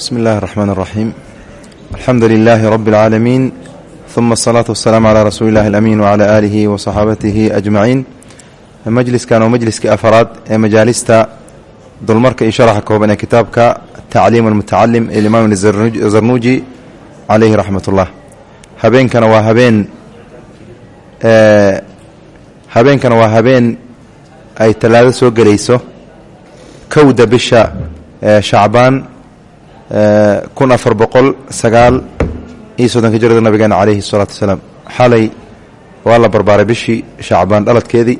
bsmi اllahi الرحman الرaxيim alxamdu lilaahi rab اlcaalamiin ثuma الصlaaةu wasalaamu calى rasuuli اllahi اlamin wعalى aalihi waصaxaabatihi ajmaciin majliskan waa majliskii afaraad ee majaalista dulmarka iyo sharaxa kooban ee kitaabka tacliim اlmutacalim ee imaam zarnuuji calayhi raxmat اllah habeenkana waa habeen habeenkana waa habeen ay tallaado soo gelayso kowda bisha shacbaan kun afar boqol sagaal iyo soddonka jirada nabigeena calayhi salaatu wasalaam. Xalay waa la barbaaray bishii shacbaan dhaladkeedii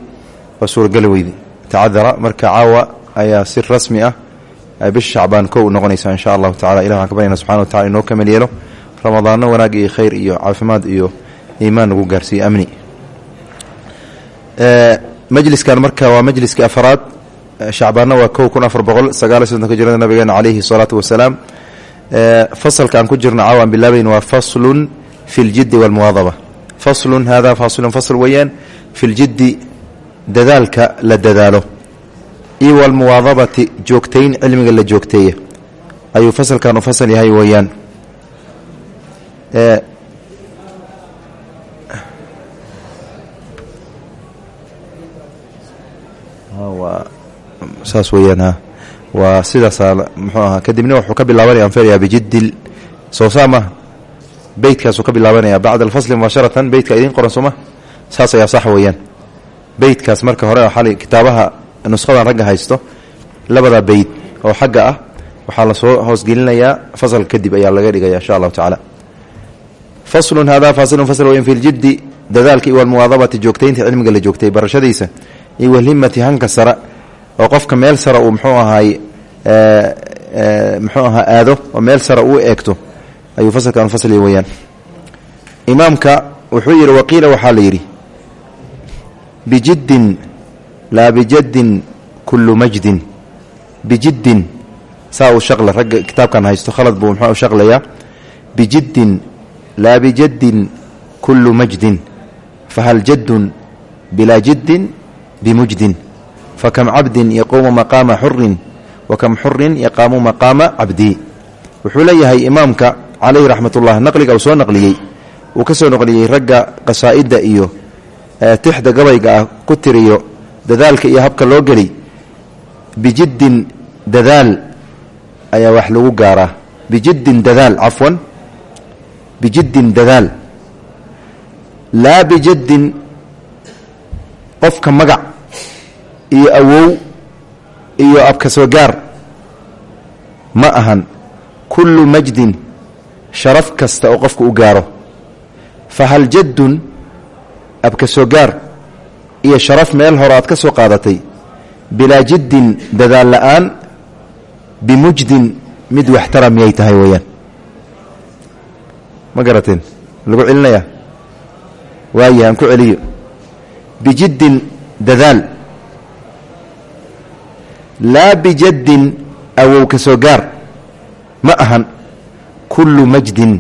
waa suurageli weyday. Tacadara marka caawa ayaa si rasmi ah ay bisha shacbaan kow noqonaysaa insha allahu tacala ilah waxaan ka baryana subxana wa tacala inoo kamel yeelo ramadaano wanaag iyo khayr iyo caafimaad iyo iimaan nagu gaarsiiyo amni majliskan marka waa majliskii afaraad. Shacbaanna waa kow kun afar boqol sagaal iyo soddonka jirada nabigeena calayhi salaatu wasalaam fasalka aan ku jirna caawa aan bilaabayn waa faslun fi ljiddi walmuwaadaba faslun hada faslun fasl weeyaan fi ljiddi dadaalka la dadaalo. Iyo walmuwaadabati joogtayn cilmiga la joogteeya. Ayuu fasalkan u fasal yahay weeyaan. Weyaan waa sidaasaa muxuu ahaa kadibna wuxuu ka bilaabanaya aan filayaa bijiddi soo saa maha ka bilaabanaya bacda alfasli mubaasharatan beytka idiin qoran sooma saas ayaa sax weeyaan. Beytkaas marka hore xali kitaabaha nushadan ragga haysto labada beyt oo xagga ah waxaa la soo hoosgelinayaa fasal kadib ayaa laga dhigaya insha allahu tacaala. Faslun hada fasilun fasl weyan fi ljiddi dadaalka iyo walmuwaadabati joogtaynta cilmiga la joogtay barashadiisa iyo oo qofka meel sara uu mxuu ahaay mxuu ahaa aado oo meel sara uu eegto ayuu fasalkan fasli weyaan imaamka wuxuu yidhi waqiila waxaa la yidhi bijiddin laa bijaddin kullu majdin. Bijiddin saa uu shaqle ragga kitaabkan haysto khalad buu muxuu shaqlayaa. Bijiddin laa bijaddin kullu majdin fahal jaddun bilaa jiddin bimujdin fakam cabdin yaquumu maqaama xurin wakam xurin yaqaamu maqaama cabdi wuxuu leeyahay imaamka calayhi raxmatullah naqliga uu soo naqliyey uu ka soo naqliyey ragga qasaa'idda iyo tixda gabayga ah ku tiriyo dadaalka iyo habka loo geli bijiddin dadaal ayaa wax lagu gaaraa bijiddin dadaal cafwan bijiddin dadaal laa bijaddin qofka magac iyo awow iyo abka soo gaar. Ma ahan kullu majdin sharaf kasta oo qofka u gaaro. Fa hal jaddun abka soo gaar iyo sharaf meel hore aad ka soo qaadatay. Bilaa jiddin dadaal la'aan bimujdin mid waxtara miyay tahay weeyaan. Ma garateen lagu celinayaa waaye aan ku celiyo. Bijiddin dadaal laa bijaddin awow ka soo gaar. Ma ahan kullu majdin.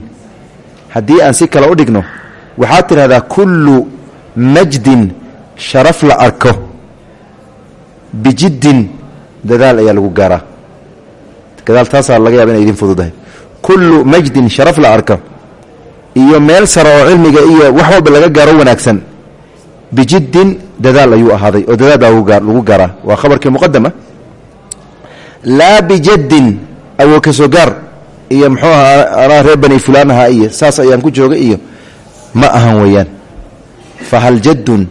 Haddii aan si kale u dhigno waxaad tidhahdaa kullu majdin sharaf la arko. Bijiddin dadaal ayaa lagu gaaraa. Gadaal taasaa laga yaaba inay idin fududahay. Kullu majdin sharaf la arko. Iyo meel sare oo cilmiga iyo wax walba laga gaaro wanaagsan. Bijiddin dadaal ayuu ahaaday oo dadaal baa lagu gaaraa. Waa khabarkii muqadama laa bijaddin awow ka soo gaar. Iyo muxuu ahaa anaa reer bani fulaan ahaa iyo saas ayaan ku jooga iyo ma ahan weeyaan. Fa hal jaddun?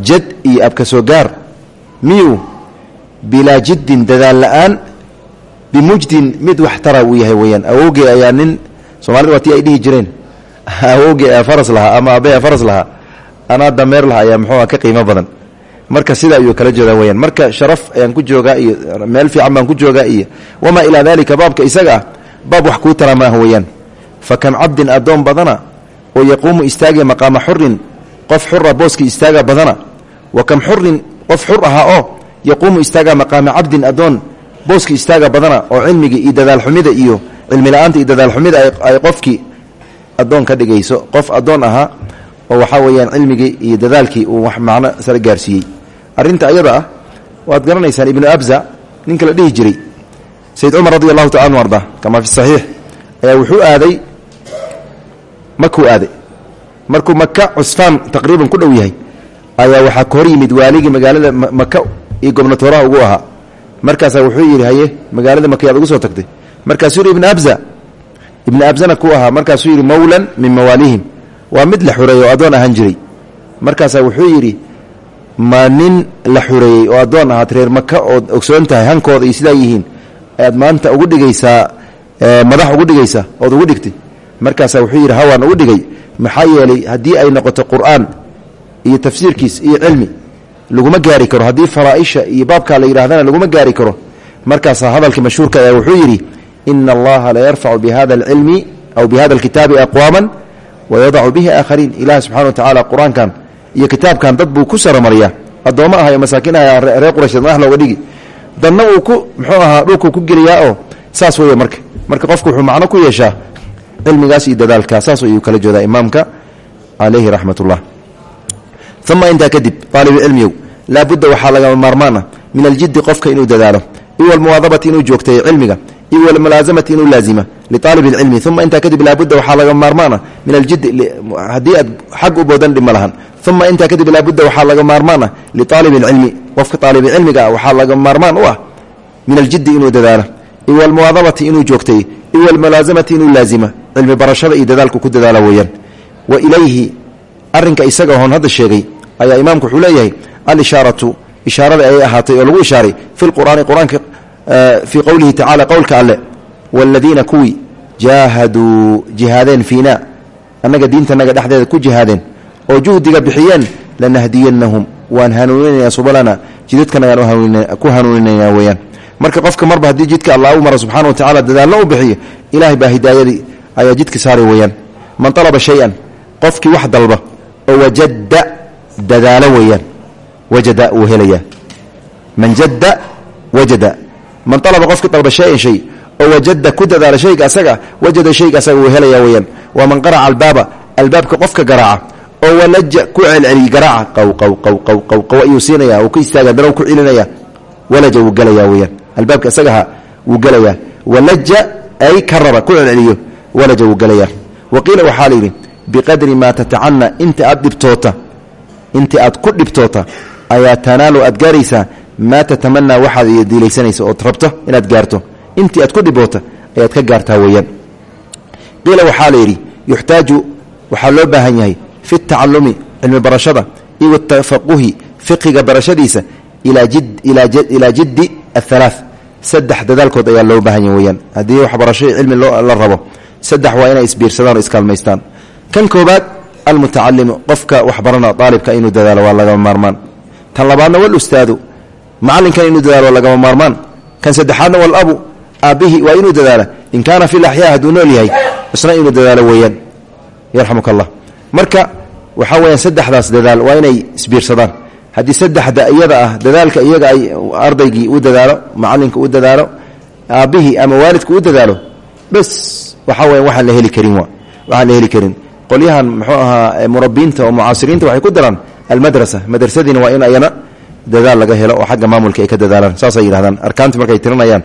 Jad iyo abka soo gaar. Miyuu? Bilaa jiddin dadaal la'aan bimujdin mid wax tara uu yahay weeyaan. Awowgee ayaa nin soomaalida waa tii ay dhihi jireen. Awowgee ee faras lahaa ama abe ee faras lahaa. Anaa dameer lahaa ayaa muxuu ka qiimo badan marka sida ayuu kala jeedaa weyaan marka sharaf ayaan ku joogaa iyo meel fiican baan ku joogaa iyo wamaa ilaa dalika baabka isaga ah baab wax kuu tara maaha weeyaan. Fa kam cabdin addoon badana oo yaquumu istaagaya maqaama xurin qof xura booskii istaaga badana wa kam xurin qof xur oo yaquumu istaaga maqaama cabdin addoon booskii istaaga badana oo cilmigii iyo dadaalxumida iyo cilmi la'aanta iyo dadaalxumida ay qofkii addoon ka dhigayso. Qof addoon ahaa oo waxaa weeyaan cilmigii iyo dadaalkii uu wax macno sare gaarsiiyey arrinta ayada ah waad garanaysaan ibnu abza ninka la dhihi jiray. Sayid cumar radi allahu taala anu arda kamaa fi saxiix ayaa wuxuu aaday makuu aaday markuu maka cusfaan taqriiban ku dhow yahay ayaa waxaa ka hor yimid waaligii magaalada maka iyo gobnatooraha ugu ahaa. Markaasaa wuxuu yidhi haye magaalada maka yaad ugu soo tagtay. Markaasuu yidhi ibn abza. Ibn abzana ku ahaa markaasuu yidhi mawlan min mawaalihim. Waa mid la xureeyey oo addoon ahaan jiray. Markaasaa wuxuu yidhi ma nin la xureeyey oo addoon ahaad reer maka ood ogsoon tahay hankooda iyo sidaa yihiin aad maanta ugu dhigaysaa madax ugu dhigaysaa ood ugu dhigtay. Markaasaa wuxuu yidhi hawaan ugu dhigay. Maxaa yeelay haddii ay noqoto qur'aan iyo tafsiirkiis iyo cilmi laguma gaari karo. Haddii faraaisha iyo baabkaa la yidhahdana laguma gaari karo. Markaasaa hadalkii mashhuurka ayaa wuxuu yidhi ina allaha la yarfacu bihada alcilmi aw bihada alkitaabi aqwaama wayadacu bihi aakhariin ilaah subxana wa tacala qur'aankan iyo kitaabkan dad buu ku saramariyaa addoommo ah iyo masaakiin ah reer quraysheed madax looga dhigi. Dadna uu ku muxuu ahaa dhulkuu ku geliyaa oo saas weeye marka. Marka qofku wuxuu macno ku yeeshaa cilmigaas iyo dadaalkaa saas ayuu kala jeedaa imaamka calayhi raxmat ullah uma intaa kadib aalibulcilmiyow laabudda waxaa lagama maarmaan ah. Min aljiddi qofka inuu dadaalo. Iyo walmuwaadabati inuu joogteeyo cilmiga. Iyo walmulaasamati inuu laazima liaalib اlcilmi uma intaa kadib laabudda waxaa lagama maarmaan ah. Min aljiddi haddii aad xag uma intaa kadib laabudda waxaa laga maarmaan ah liaalib اlcilmi qofka aalibcilmiga waxaa laga maarmaan u ah min aljiddi inuu dadaalo iyo walmuwaadabati inuu joogteeyo iyo walmulaasamati inuu laazima cilmi barashada iyo dadaalku ku dadaala weeyaan wa ilayhi arinka isaga hoon hadda sheegay ayaa imaamku wuxuu leeyahay alishaaratu ishaarada ayay ahaatay oo lagu ishaaray fi lqur'aani qur'aanka fii qowlihi tacala qowlka alle waaladiina kuwii jaahaduu jihaadeen fiina oo juhdiga bixiyeen lanahdiyannahum. Waan hanuuninaya subalana jidadkanayaan ku hanuuninaya weyaan marka qofka marba haddii jidka allah u maro subxana wa tacala dadaallo u bixiyo ilahay baa hidaayadii ayaa jidka saari weyaan man alaba shay-an qofkii wax dalba oo wajada dadaalo weeyaan. Wajada wuu helayaa. Man jadda wajada man alaba qofkii dalba shayan shay oo wajada ku dadaala shayga asaga wajada shayga asaga wuu helayaa weyaan waa man qaraca albaaba albaabka qofka garaaca oo walaja ku celceliy garaaca qaw qaw qaw qaw qaw qaw ayuu siinaya uu ka istaaga dana ku celinaya walaja wuu gelayaa weyaan albaabka isagaha wuu gelayaa walaja ay karaba ku celceliyo walaja wuu gelayaa waxaa layidhi biqadri maa tatacana inta aad inta aad ku dhibtoota ayaa tanaalu aad gaaraysaa maa tatamanaa waxaad diilaysanaysa ood rabto inaad gaarto. Intii aad ku dhiboota ayaad ka gaartaa weeyaan. Qiila waxaa layidhi yuxtaaju waxaa loo baahan fi tacalumi cilmi barashada iyo watafaquhi fiqiga barashadiisa ilaa jiddi ahalaa saddex dadaalkood ayaa loo baahan yahy weyaan haddii waxbarasho cilmi la rabo saddex waa inay isbiirsadaan oo iskaalmaystaan. Kan koobaad almutacalimu qofka waxbarana aalibka inuu dadaalo waa lagama maarmaan. Tan labaadna walustaadu macalinkan inuu dadaalo waa lagama maarmaan. Kan saddexaadna walabu aabbihi waa inuu dadaala. In kaana fi laxyaa hadduu nool yahay isna inuu waxaa weyaan saddexdaas dadaal waa inay isbiirsadaan. Haddii saddexda iyada ah dadaalka iyaga ay ardaygii u dadaalo macalinka u dadaalo aabbihii ama waalidka u dadaalo bes waxaa weya waxaan la heli karin waxaan la heli karin. Qolyahan muxuu ahaa murabiinta oo mucaasiriinta waxay ku daraan almadrasa. Madrasadiina waa in ayana dadaal laga helo oo xagga maamulka ay ka dadaalaan. Saasay yidhahdaan arkaanta markay tirinayaan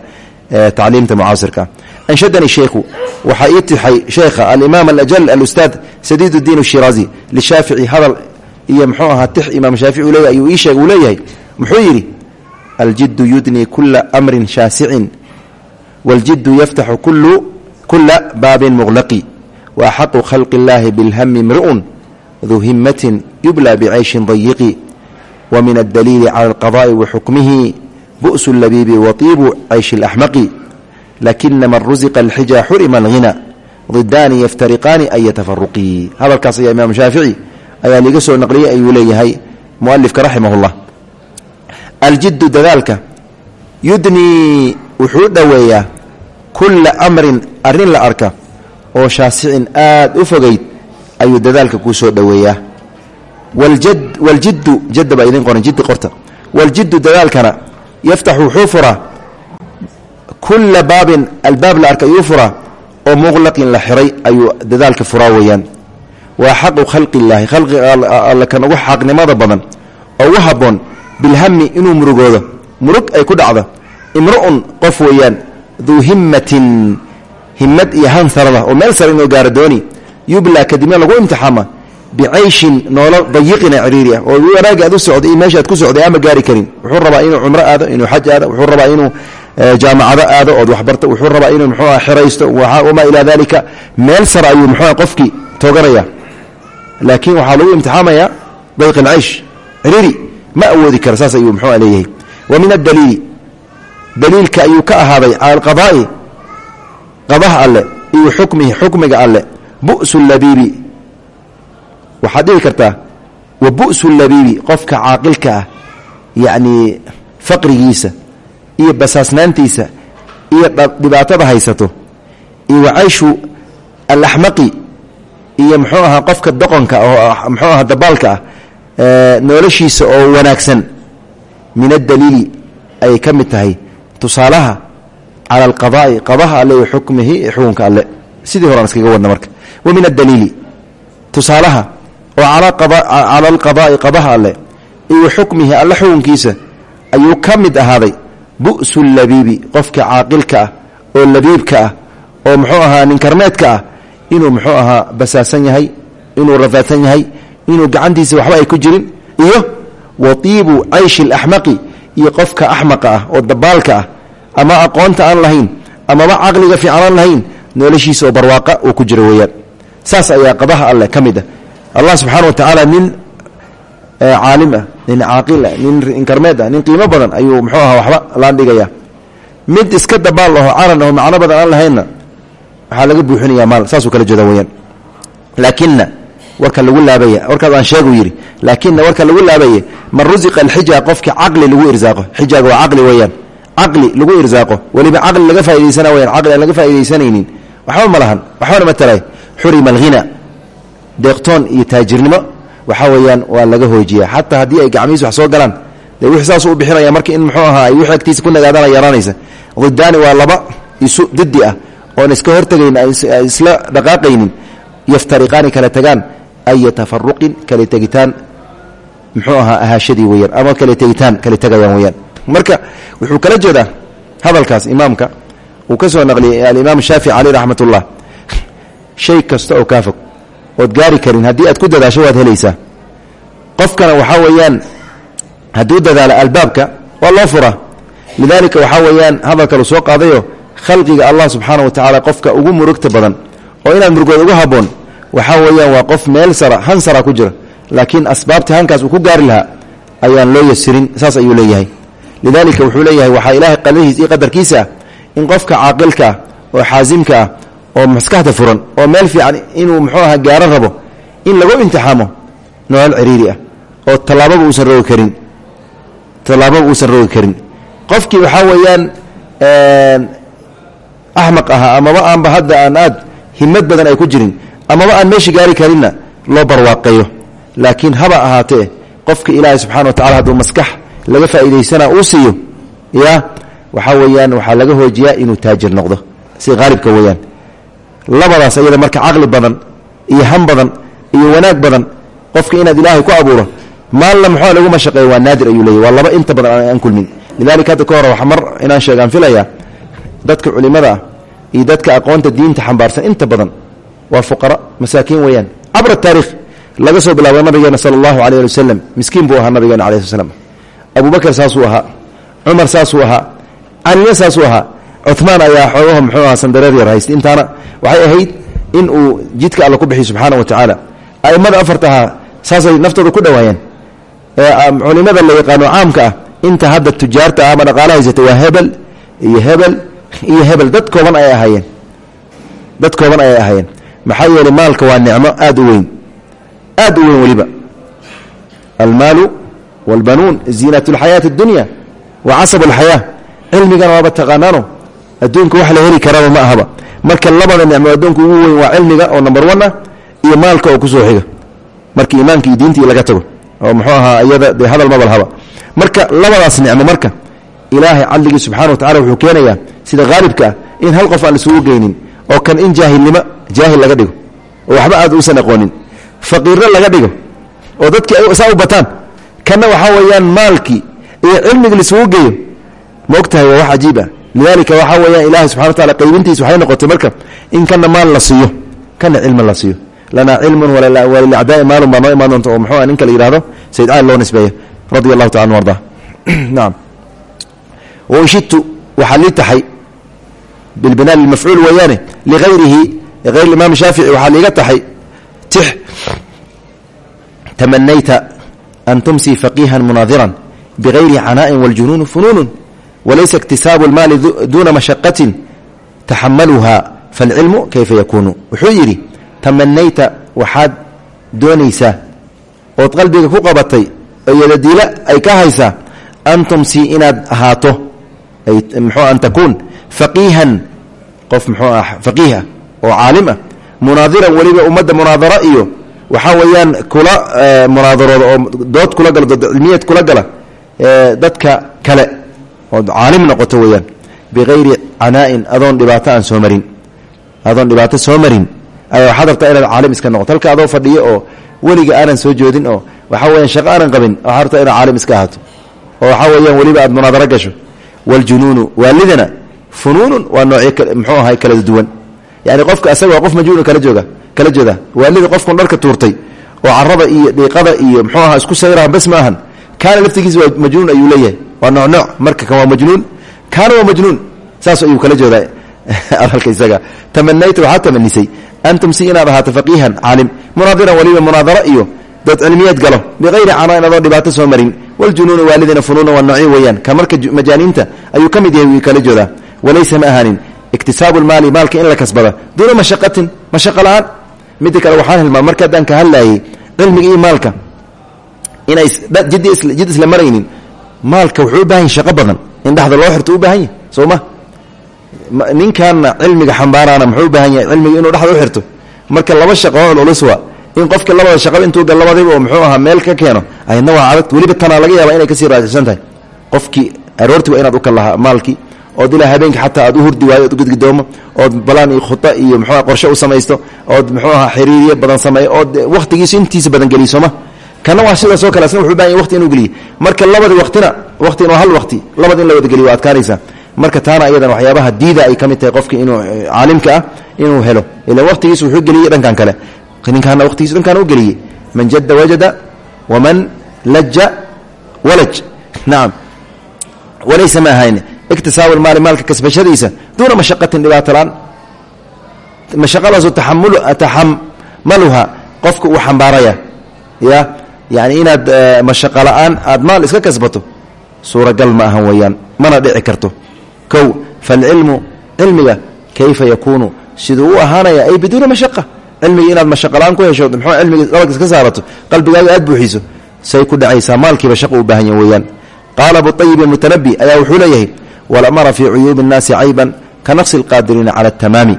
tacliimta mucaasirka. Anshadani sheikhu waxaa ii tixay sheekha alimaam alajal alustaad sadiid diin shiraazi lishaafici hadal iyo mxuu ahaa tix imaam shaafici leeya ayuu ii sheeg uu leeyahay muxuu yidhi aljiddu yudnii kula amrin shaasicin waljiddu yaftaxu kula baabin muqlaqi wa axaqu khalqi illaahi bilhami imri'un duu himatin yubla bicayshin dayiqi wa min addaliili cala alqada'i wa xukmihi bu'su اlabiibi watiibu cayshi اlaxmaqi lakina man rusiqa alxija xurima alghina didaani yaftariqaani an yatafaruqii hadalkaas ayaa imaam shaafici ayaa liga soo naqliyey ayuu leeyahay mualifka raximahullah aljiddu dadaalka yudnii wuxuu dhoweeyaa kulla amrin arrin la arka oo shaasicin aad u fogayd ayuu dadaalka kuu soo dhoweeyaa waljiddu jadda baa idin qoran jiddi qorta dadaalkana yaftaxu wuxuu furaa kulla baabin albaab la arka ayuu furaa oo muqlaqin la xiray ayuu dadaalka furaa weeyaan waa xaqu khalqi illaahi khalqiga alle kan ugu xaqnimada badan oo ugu habboon bilhami inuu murugoodo murug ay ku dhacdo imru'un qof weeyaan duu himmatin himmad iyo hansarada oo meel sare inuu gaaro dooni yublaa kadibna lagu imtixaama bicayshin noolo dayiqina ciriiri ah oo wanaagga aad u socday iyo meesha aad ku socday ama gaari karin wuxuu rabaa inuu cumro aado inuu xaj aado wuxuu rabaa inuu jaamacado aado ood waxbarto wuxuu rabaa inuu muxuuah xiraysto wamaa ilaa dalika meel sare ayuu muxuuah qofkii tooganaya laakiin waxaa lagu imtixaamaya dayq alcaysh ciriiri ma awoodi kara saas ayuu muxuua leeyahay wa min adaliili daliilka ayuu ka ahaaday cala alqadaa'i qadaha alle iyo xukmihi xukmiga alle bu'su labiibi waxaad dhihi kartaa wa bu'su labiibi qofka caaqilka ah yacnii faqrigiisa iyo basaasnaantiisa iyo dhibaatada haysato iyo wacayshu alaxmaqi iyo muxuu ahaa qofka doqonka oo muxuu ahaa dabaalka ah noloshiisa oo wanaagsan min addaliili ayay ka mid tahay. Tusaalaha cala alqadaa'i qadaha alle iyo xukmihi xukunka alle. Sidii horaan iskaga wadna marka. Wa min addaliili. Tusaalaha oo cala alqadaa'i qadaha alle iyo xukmihi alle xukunkiisa ayuu ka mid ahaaday bu'su labiibi qofka caaqilka ah oo labiibka ah oo muxuu ahaa ninkarmeedka ah inuu muxuu ahaa basaasan yahay inuu rafaadsan yahay inuu gacantiisa waxba ay ku jirin iyo watiibu cayshi alaxmaqi iyo qofka axmaqa ah oo dabaalka ah ama aqoonta aan lahayn amaba caqliga fiican aan lahayn noloshiisa oo barwaaqa uu ku jiro weeyaan. Saas ayaa qadaha alleh ka mid ah allah subxaana wa tacaala nin caalim ah nin caaqil ah nin inkarmeed ah nin qiimo badan ayuu muxuu ahaa waxba laan dhigaya mid iska dabaal aho calan aho macno laga buuxinayaa maal saasuu kala jeeda weyaan laakina warka lagu laabaya warkaas aan sheegu yidhi laakina warka lagu laabaya man rusiqa alxija qofki caqli lagu irsaaqo xijaaga waa caqli weeyaan. Caqli lagu irsaaqo weliba caqli laga faa'idaysana weyaan laga faa'iidaysanaynin waxba ma lahan waxbana ma taray. Xurima alghina deeqtoon iyo taajirnimo waxaa weeyaan waa laga hoojiya xataa haddii ay gacmihiis wax soo galaan dee wixii saasuu u bixinaya marka in muxuu ahaa ay wixii agtiisa ku nagaadana yaraanaysa. Didaani waa laba isu didi ah oon iska hortegayn isla dhaqaaqaynin yaftariqaani kala tagaan aya tafaruqin kala tegitaan. Muxuu ahaa ahaashadii weyaan ama kala tegitaan kala tegayaan weyaan marka wuxuu kala jeedaa hadalkaas imaamka uu ka soo naqliyey alimaam shaafici caleyh raxmat ullah shay kasta oo kaa ood gaari karin. Haddii aad ku dadaasho waad helaysaa. Qofkana waxaa weeyaan hadduu dadaalo albaabka waa loo furaa lidaalika waxaa weeyaan hadalka lu soo qaadayo khalqiga allah subxaana wa tacaala qofka ugu murugta badan oo inaad murugood ugu haboon waxaa weeyaan waa qof meel sara han sara ku jira. Laakiin asbaabta hankaas uu ku gaari lahaa ayaan loo yasirin saas ayuu leeyahay. Lidaalika wuxuu leeyahay waxaa ilaahay qadarkiisa ah in qofka caaqilka ah oo xaasimka ah oo maskaxda furan oo meel fiican inuu muxuu aha gaaro rabo in lagu imtixaamo nolol ciriiri ah oo tallaababa uusan rogi karin tallaababa uusan rogi karin. Qofkii waxaa weeyaan axmaq ahaa amaba aanba hadda aan aad himad badan ay ku jirin amaba aan meesha gaari karinna loo barwaaqeeyo. Laakiin haba ahaatee qofka ilaahay subxana wa tacala hadduu maskax laga faa'iidaysana uu siiyo ya waxaa weeyaan waxaa laga hoojiyaa inuu taajir noqdo. Si haalibka weeyaan labadaas ayada marka caqli badan iyo ham badan iyo wanaag badan qofka inaad ilaahay ku abuuro maalna muxua laguma shaqeeyo waa naadir ayuu leeyay waa laba inta badan aan kulmin. Lidalika hadda ka hor wax mar inaan sheegaan filayaa dadka culimada ah iyo dadka aqoonta diinta xambaarsan inta badan waa fuqara masaakiin weeyaan. Cabra taarikh laga soo bilaabo nabigeena sala allahu alayh ali wasalam miskiin buu ahaa nabigeena alai sl slam abubakar saasuu ahaa cumar saasuu ahaa calina saasuu ahaa cumaan ayaa xoogaho mxuu ahaa sandareer yar haystay. Intaana waxay ahayd in uu jidka alla ku bixiy subxaana wa tacaala. A'immada afartahaa saasay naftooda ku dhowaayeen ah, culimada la yaqaano caamka ah inta hadda tujaarta ah ama dhaqaalo haysata waa hebel iyo hebel iyo hebel. Dad kooban ayay ahaayeen. Dad kooban ayay ahaayeen. Maxaa yeelay maalka waa nicmo aad u weyn. Aad u weyn waliba almaalu walbanuun ziinat lxayaati اddunya wa casab alxayaa cilmigana waaba taqaanaano adduunka wax la heli karaba ma ahaba. Marka labada nicmo adduunka ugu weyn waa cilmiga oo number one ah iyo maalka oo ku soo xiga. Marka iimaanka iyo diintii laga tago. Oo muxuu ahaa iyada dee hadal mabal haba marka labadaas nicmo marka ilaahay cadligii subxana wa tacala wuxuu keenayaa sida haalibka ah in hal qof aan isugu geynin oo kan in jaahilnimo jaahil laga dhigo oo waxba aad uusan aqoonin faqiirro laga dhigo oo dadkii saa u bataan kanna waxaa weeyaan maalkii iyo cilmigii laisugu geeyo ma waa wax cajiib ah lidalika waxaa weeyaan ilahi subxana wa taala qaybintiis waxay noqotay marka in kana maal la siiyo kana cilmi la siiyo. Lanaa cilmun walilacdaai maalun baa noo imaan doonta oo muxuu ninka la yihahdo sayid cali loo nisbeeya radi allahu taala anu arda naam. Wanshitu waxaa lii taxay bilbinaa lilmafcuul weeyaane liayrihi hayr imaam shaafici waxaa liiga taxay tix tamanayta an tumsii faqiihan munaadiran bigayri canaa'in wاljunuunu funuunu walaysa اktisaabu اlmaali duuna mashaqatin taxamaluha falcilmu kayfa yakuunu wuxuu yidhi tamanayta waxaad doonaysaa ood qalbiga ku qabatay oo yadadiila ay ka haysaa an tumsii inaad ahaato mxuu an takuun faqiihan qof muxuu ah faqiih ah oo caalim ah munaadiran weliba ummadda munaadaro iyo waxaa weeyaan kula munaadarooda oo dood kula gala dood cilmiyeed kula gala dadka kale ood caalim noqoto weeyaan. Bikayri canaa'in adoon dhibaato aan soo marin. Adoon dhibaato soo marin. Ayaa waxaad rabtaa inaad caalim iska noqoto. Halka adoo fadhiyo oo weliga aanan soo joodin oo waxaa weyaan shaqo aanan qabin waxaa rabtaa inaad caalim iska ahaato. Oo waxaa weeyaan weliba aad munaadaro gasho. Waaljunuunu waalidana funuunun waa noocyo muxuu ahay kala duwan. Yani qofka asaga waa qof majnuun kala jooga kala jeeda waalida qofkun dharka tuurtay oo carada iyo dhiiqada iyo muxuu aha isku waa nooc marka kan waa majnuun. Kaana waa majnuun. Saas ayuu kala jeedaa hadalka isaga. Tamanayta waxaa tamanisay. An tumsi inaad ahaato faqiihan caalim. Munaadiran waliba munaadaro iyo dood cilmiyeed galo. Bikayri canaain adoo dhibaato soo marin. Wljunuunu waalidina funuuna waa noocyo weeyaan. Ka marka majaaniinta ayuu ka mid yahay kala joodaa walaysa ma ahaanin. Iktisaabu lmaali maalka in la kasbada. Duuna mashaqatin mashaqa la'aan. Midda kale maalka wuxuu u shaqo badan. In dhexda loo xirto u baahan yahy soo ma? Cilmiga xambaaraana muxuu baahan yahay cilmiga inuu dhexda xirto? Marka laba shaqood uluswa in qofka labada shaqaba intuu gal oo muxuu ahaa meel ka keeno ayadna waa adag weliba tanaa laga yaaba inay ka sii raajixsan tahay. Qofkii aroorti waa inaad u kal lahaa maalkii ood ilaa habeenkii xataa aad u hurdi waayo ood ugudgidoomo ood balaan iyo khuda iyo muxuuha qorshe u samaysto ood muxuu aha xiriiriye badan sameeyo ood wakhtigiisu intiisa badan sooma kana waa sidaasoo kale asna wuxuu baahan waqti inuu geliye marka labadi waqtina waqti inuu hal waqti labada in la wada geliyo waa adkaanaysaa. Marka taana ayadan waxyaabaha diida ay ka tahay qofki inuu caalimka ah inuu helo. Ilan waqtigiisu wuxuu geliyey dhankan kale. Ninkaana waqtigiisu dhankaan u geliyey. Man jadda wajada waman laja walaj. Nacam walaysa ma ahayn iktisaabu maali maalka kasbashadiisa duuna mashaqatin dhibaatolaan mashaqadaasu taxamaluha qofka uu xambaaraya. Ya yani inaad eh, mashaqa la'aan aad maal iska kasbato suuragal ma ahan weyaan mana dhici karto. Kow falcilmu cilmiga kayfa yakuunu? Siduu u ahaanaya ay biduuna mashaqa cilmiga inaad mashaqa aan ku hesho mxuu ah cilmiga dhabarka iska saarato qalbigaaga aad buuxiso say ku dhacaysaa maalkiiba shaqa u baahan yaha weyaan qaala abuayib almutanabi ayaa wuxuu leeyahay walamara fii cuyuubi nnaasi cayban ka naqsi lqaadiriina cala atamaami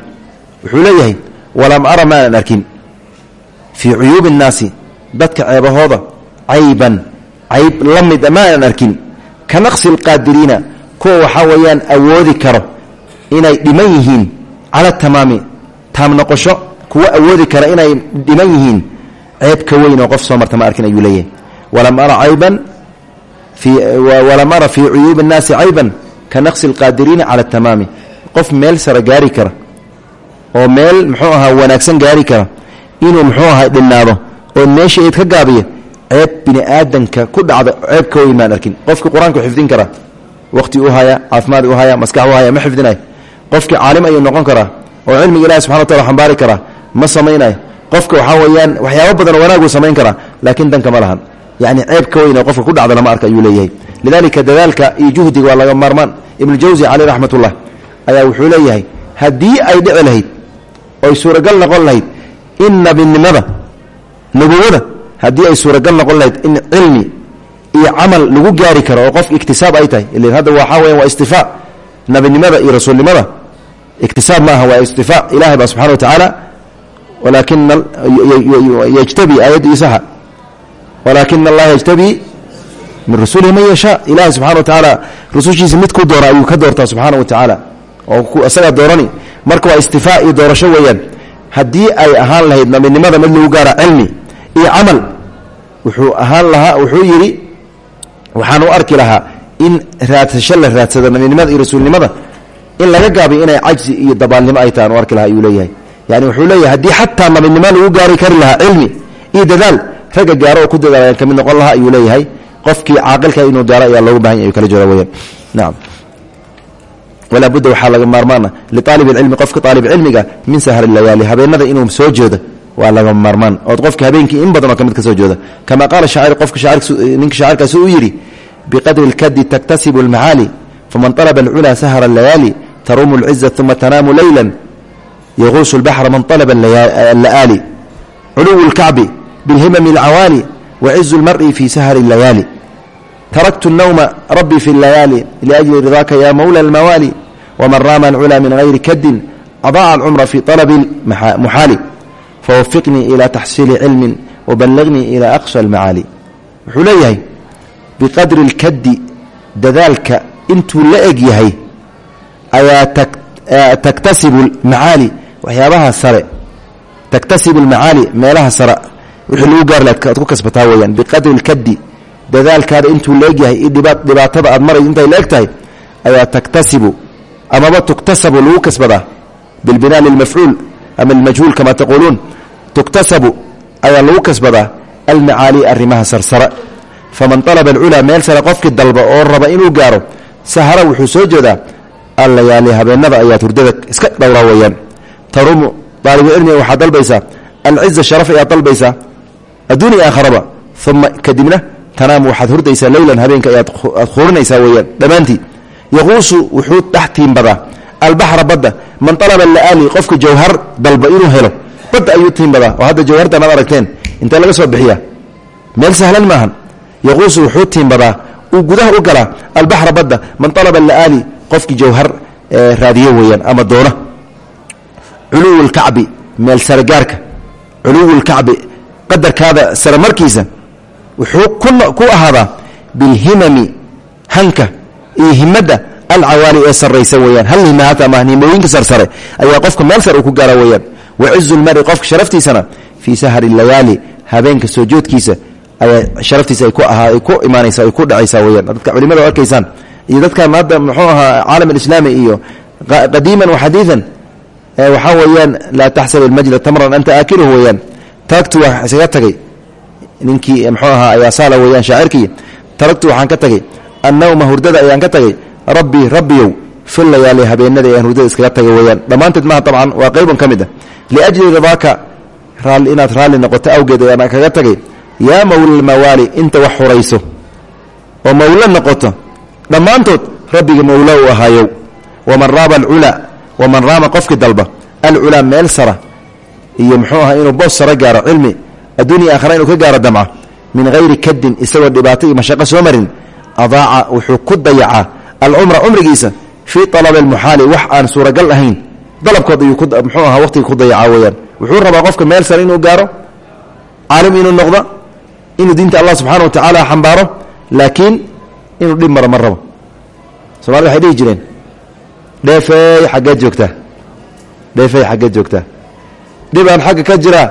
wuxuu leeyahay walam ara maanan arkin. Fii cuyuubi nnaasi dadka ceebahooda cayban cayb la mida ah, ma aanan arkin. Ka naqsi lqaadiriina kuwa waxaa weeyaan awoodi karo inay dhiman yihiin cala tamaami taam noqosho kuwa awoodi kara inay dhiman yihiin ceeb ka weyn oo qof soo marta ma arkin ayuu leeyahay. Walam ara cayban walam ara fii cuyuubi اnnaasi cayban ka naqsi lqaadiriina cala tamaami. Qof meel sara gaari kara oo meel muxuu ahaa wanaagsan gaari kara inuu muxuu ahaa dhinnaado oo meesha eed ka gaabiya ceeb bini aadanka ku dhacda ceeb ka weyn maan arkin. Qofkii qur'aanku xifdin karaa waqti u haya caafimaad u haya maskax u haya ma xifdinay. Qofkii caalim ayuu noqon karaa oo cilmiga ilahi subxana wa taala xambaari karaa ma samaynayo qofka waxaa weeyaan waxyaabo badan wanaaguu samayn karaa laakiin danka ma lahan. Yani ceeb weyn oo qofka ku dhacda lama arka ayuu leeyahay. Lidalika dadaalka iyo juhdiga waa laga maarmaan. Ibnujawsi caleyh raxmat ullah ayaa wuxuu leeyahay haddii ay dhici lahayd oy suuragal noqon lahayd in nabinimada nubuwada haddii ay suuragal noqon lahayd in cilmi iyo camal lagu gaari karo oo qofka iktisaab ay tahay ilan hadda waxaa weya waa istifaa nabinimada iyo rasuulnimada iktisaab ma aha waa istifaa ilahay baa subxana wa tacaala walaakina yajtabi aayadda isaxa walaakina allaha yajtabi min rasuulihi man yashaa ilahay subxana wa tacaala rusushiisa mid ku doora ayuu ka doortaa subxaana wa tacaala oo isagaa doorani marka waa istifaa iyo doorasho weeyaan haddii ay ahaan lahayd nabinimada mid lagu gaara cilmi iyo camal. Wuxuu ahaan lahaa wuxuu yidhi waxaan u arki lahaa in raadsasho la raadsado nabinimada iyo rasuulnimada in laga gaabiyo inay cajzi iyo dabaalnimo ay tahan u arki lahaa ayuu leeyahay. Yani wuxuu leeyahay haddii xataa nabinimo lagu gaari kari lahaa cilmi iyo dadaal ragga gaaro oo ku dadaalayaan ka mid noqon lahaa ayuu leeyahay. Qofkii caaqilka inuu gaaro ayaa loogu baahan yahy kala jooga weyaan nacam walaa budda waxaa laga maarmaana liaalib ilcilmi qofka aalib cilmiga min sahri layaali habeenada inuu soo jeedo waa laga maarmaan ood qofka habeenkii in badan oo ka mid ka soo jeeda kama qaala shaacir qofka ninka shaacirkaasi uu yidhi biqadri اlkadi taktasibu اlmacaali faman طalaba اlculaa sahra اlayaali taruumu اlciza uma tanaamu leyla yaquusu اlbaxra man طalaba اla'aali culuw اlkacbi biاlhimami اlcawaali wacizu اlmar'i fi sahri اlayaali taraktu الnawma rabbi fi اlayaali liأjli ridaaka ya mawla اlmawaali wman raama alculaa min hayri kadin adaaca alcumra fi طalabi muxaali fawafiqnii ilaa taxsiili cilmin waballignii ilaa aqsha almacaali wuxuu leeyahay biqadri اlkadi dadaalka intuu la eg yahay ayaa taktasibu macaali waxyaabaha sare taktasibu almacaali meelaha sare wixii lagu gaarle aad ku kasbataa weyaan biqadri اlkadi dadaalkaada intuu la eg yahay dhibaatada aad maray intay la eg tahay ayaa taktasibu amaba tuktasabu lagu kasbadaa bilbinaa lilmafcuul ama lmajhuul kama taquuluun tuktasabu ayaa lagu kasbadaa almacaali arrimaha sarsara faman alaba alculaa meel sare qofkii dalba oo raba inuu gaaro sahara wuxuu soo jeedaa allayaali habeenada ayaad hurdada iska dhowraa weeyaan. Tarumu daalibucilmiga waxaad dalbaysaa alciza sharaf ayaad dalbaysaa adduuniya aakharaba uma kadibna tanaamu waxaad hurdaysaa leylan habeenka ayaad khuurinaysaa weyaan dhammaantii yaquusu wuxuu dhex tiimbadaa albaxra badda man alaba la'aali qofka jawhar dalba inuu helo badda ayuu tiimbadaa oo hadda jawhartan aad aragteen intee laga soo bixiyaa meel sahlan maahan yaquusu wuxuu tiimbadaa uu gudaha u galaa albaxra badda man alaba la'aali qofkii jawhar raadiyo weeyaan ama doona culuw lkacbi meel saregaarka culuw lkacbi qadarkaada sare markiisa wuxuu ku ahaadaa bilhimami hanka iyo himadda alcawaali ee saraysa weyaan hal himahaata ama himooyinka sarsare ayaa qofka meel sar uu ku gaara weyaan wacizu lmari qofka sharaftiisana fii sahri layaali habeenka soo joodkiisa ayaa sharaftiisa ay ku imaanaysa ay ku dhacaysa weyaan dadka culimada o arkaysaan iyo dadkan hadda muxuu ahaa caalam alislaami iyo qadiiman wa xadiidan waxaa weeyaan laa taxsab ilmajda tamran anta aakiluhu weyaan taagtu waa isaga tagay ninkii mxuu ahaa ayaa saala weyaan shaacirkii taragtu ka tagay rabbii rabbiyow fi layaali habeenada ayaan hurdada iskaga tagay weyaan dhammaanteed maha dabcan waa qaybun ka mid ah. Liajli ridaaka raalli inaad raalli noqoto awgeed ayaan kaga tagay. Yaa mawla lmawaali inta wax xurayso oo mawlo noqoto dhammaantood rabbiga mawla u ahaayow. Waman raaba alculaa waman raama qofkii dalba alculaa meel sara. Iyo muxuu ahaa inuu boos sara gaaro cilmi adduuniya aakhara inuu ka min hayri kadin isagoo dhibaato iyo mashaqo soo marin adaaca wuxuu ku dayacaa alcumra cumrigiisa fii alabi almuxaali wax aan suuragal ahayn. Dalabkood ayuu muxuu ahaa waqtiga ku dayacaa weyaan wuxuu rabaa qofka meel sare inuu gaaro caalim inuu noqdo inuu diinta allah subxaana wa tacaala xambaaro laakiin inuu dhib maro ma rabo. Somalida waxay dhihi jireen dheefeey xaggeed joogtaa dheefeey xaggeed joogtaa. Dhibaan xagga ka jiraa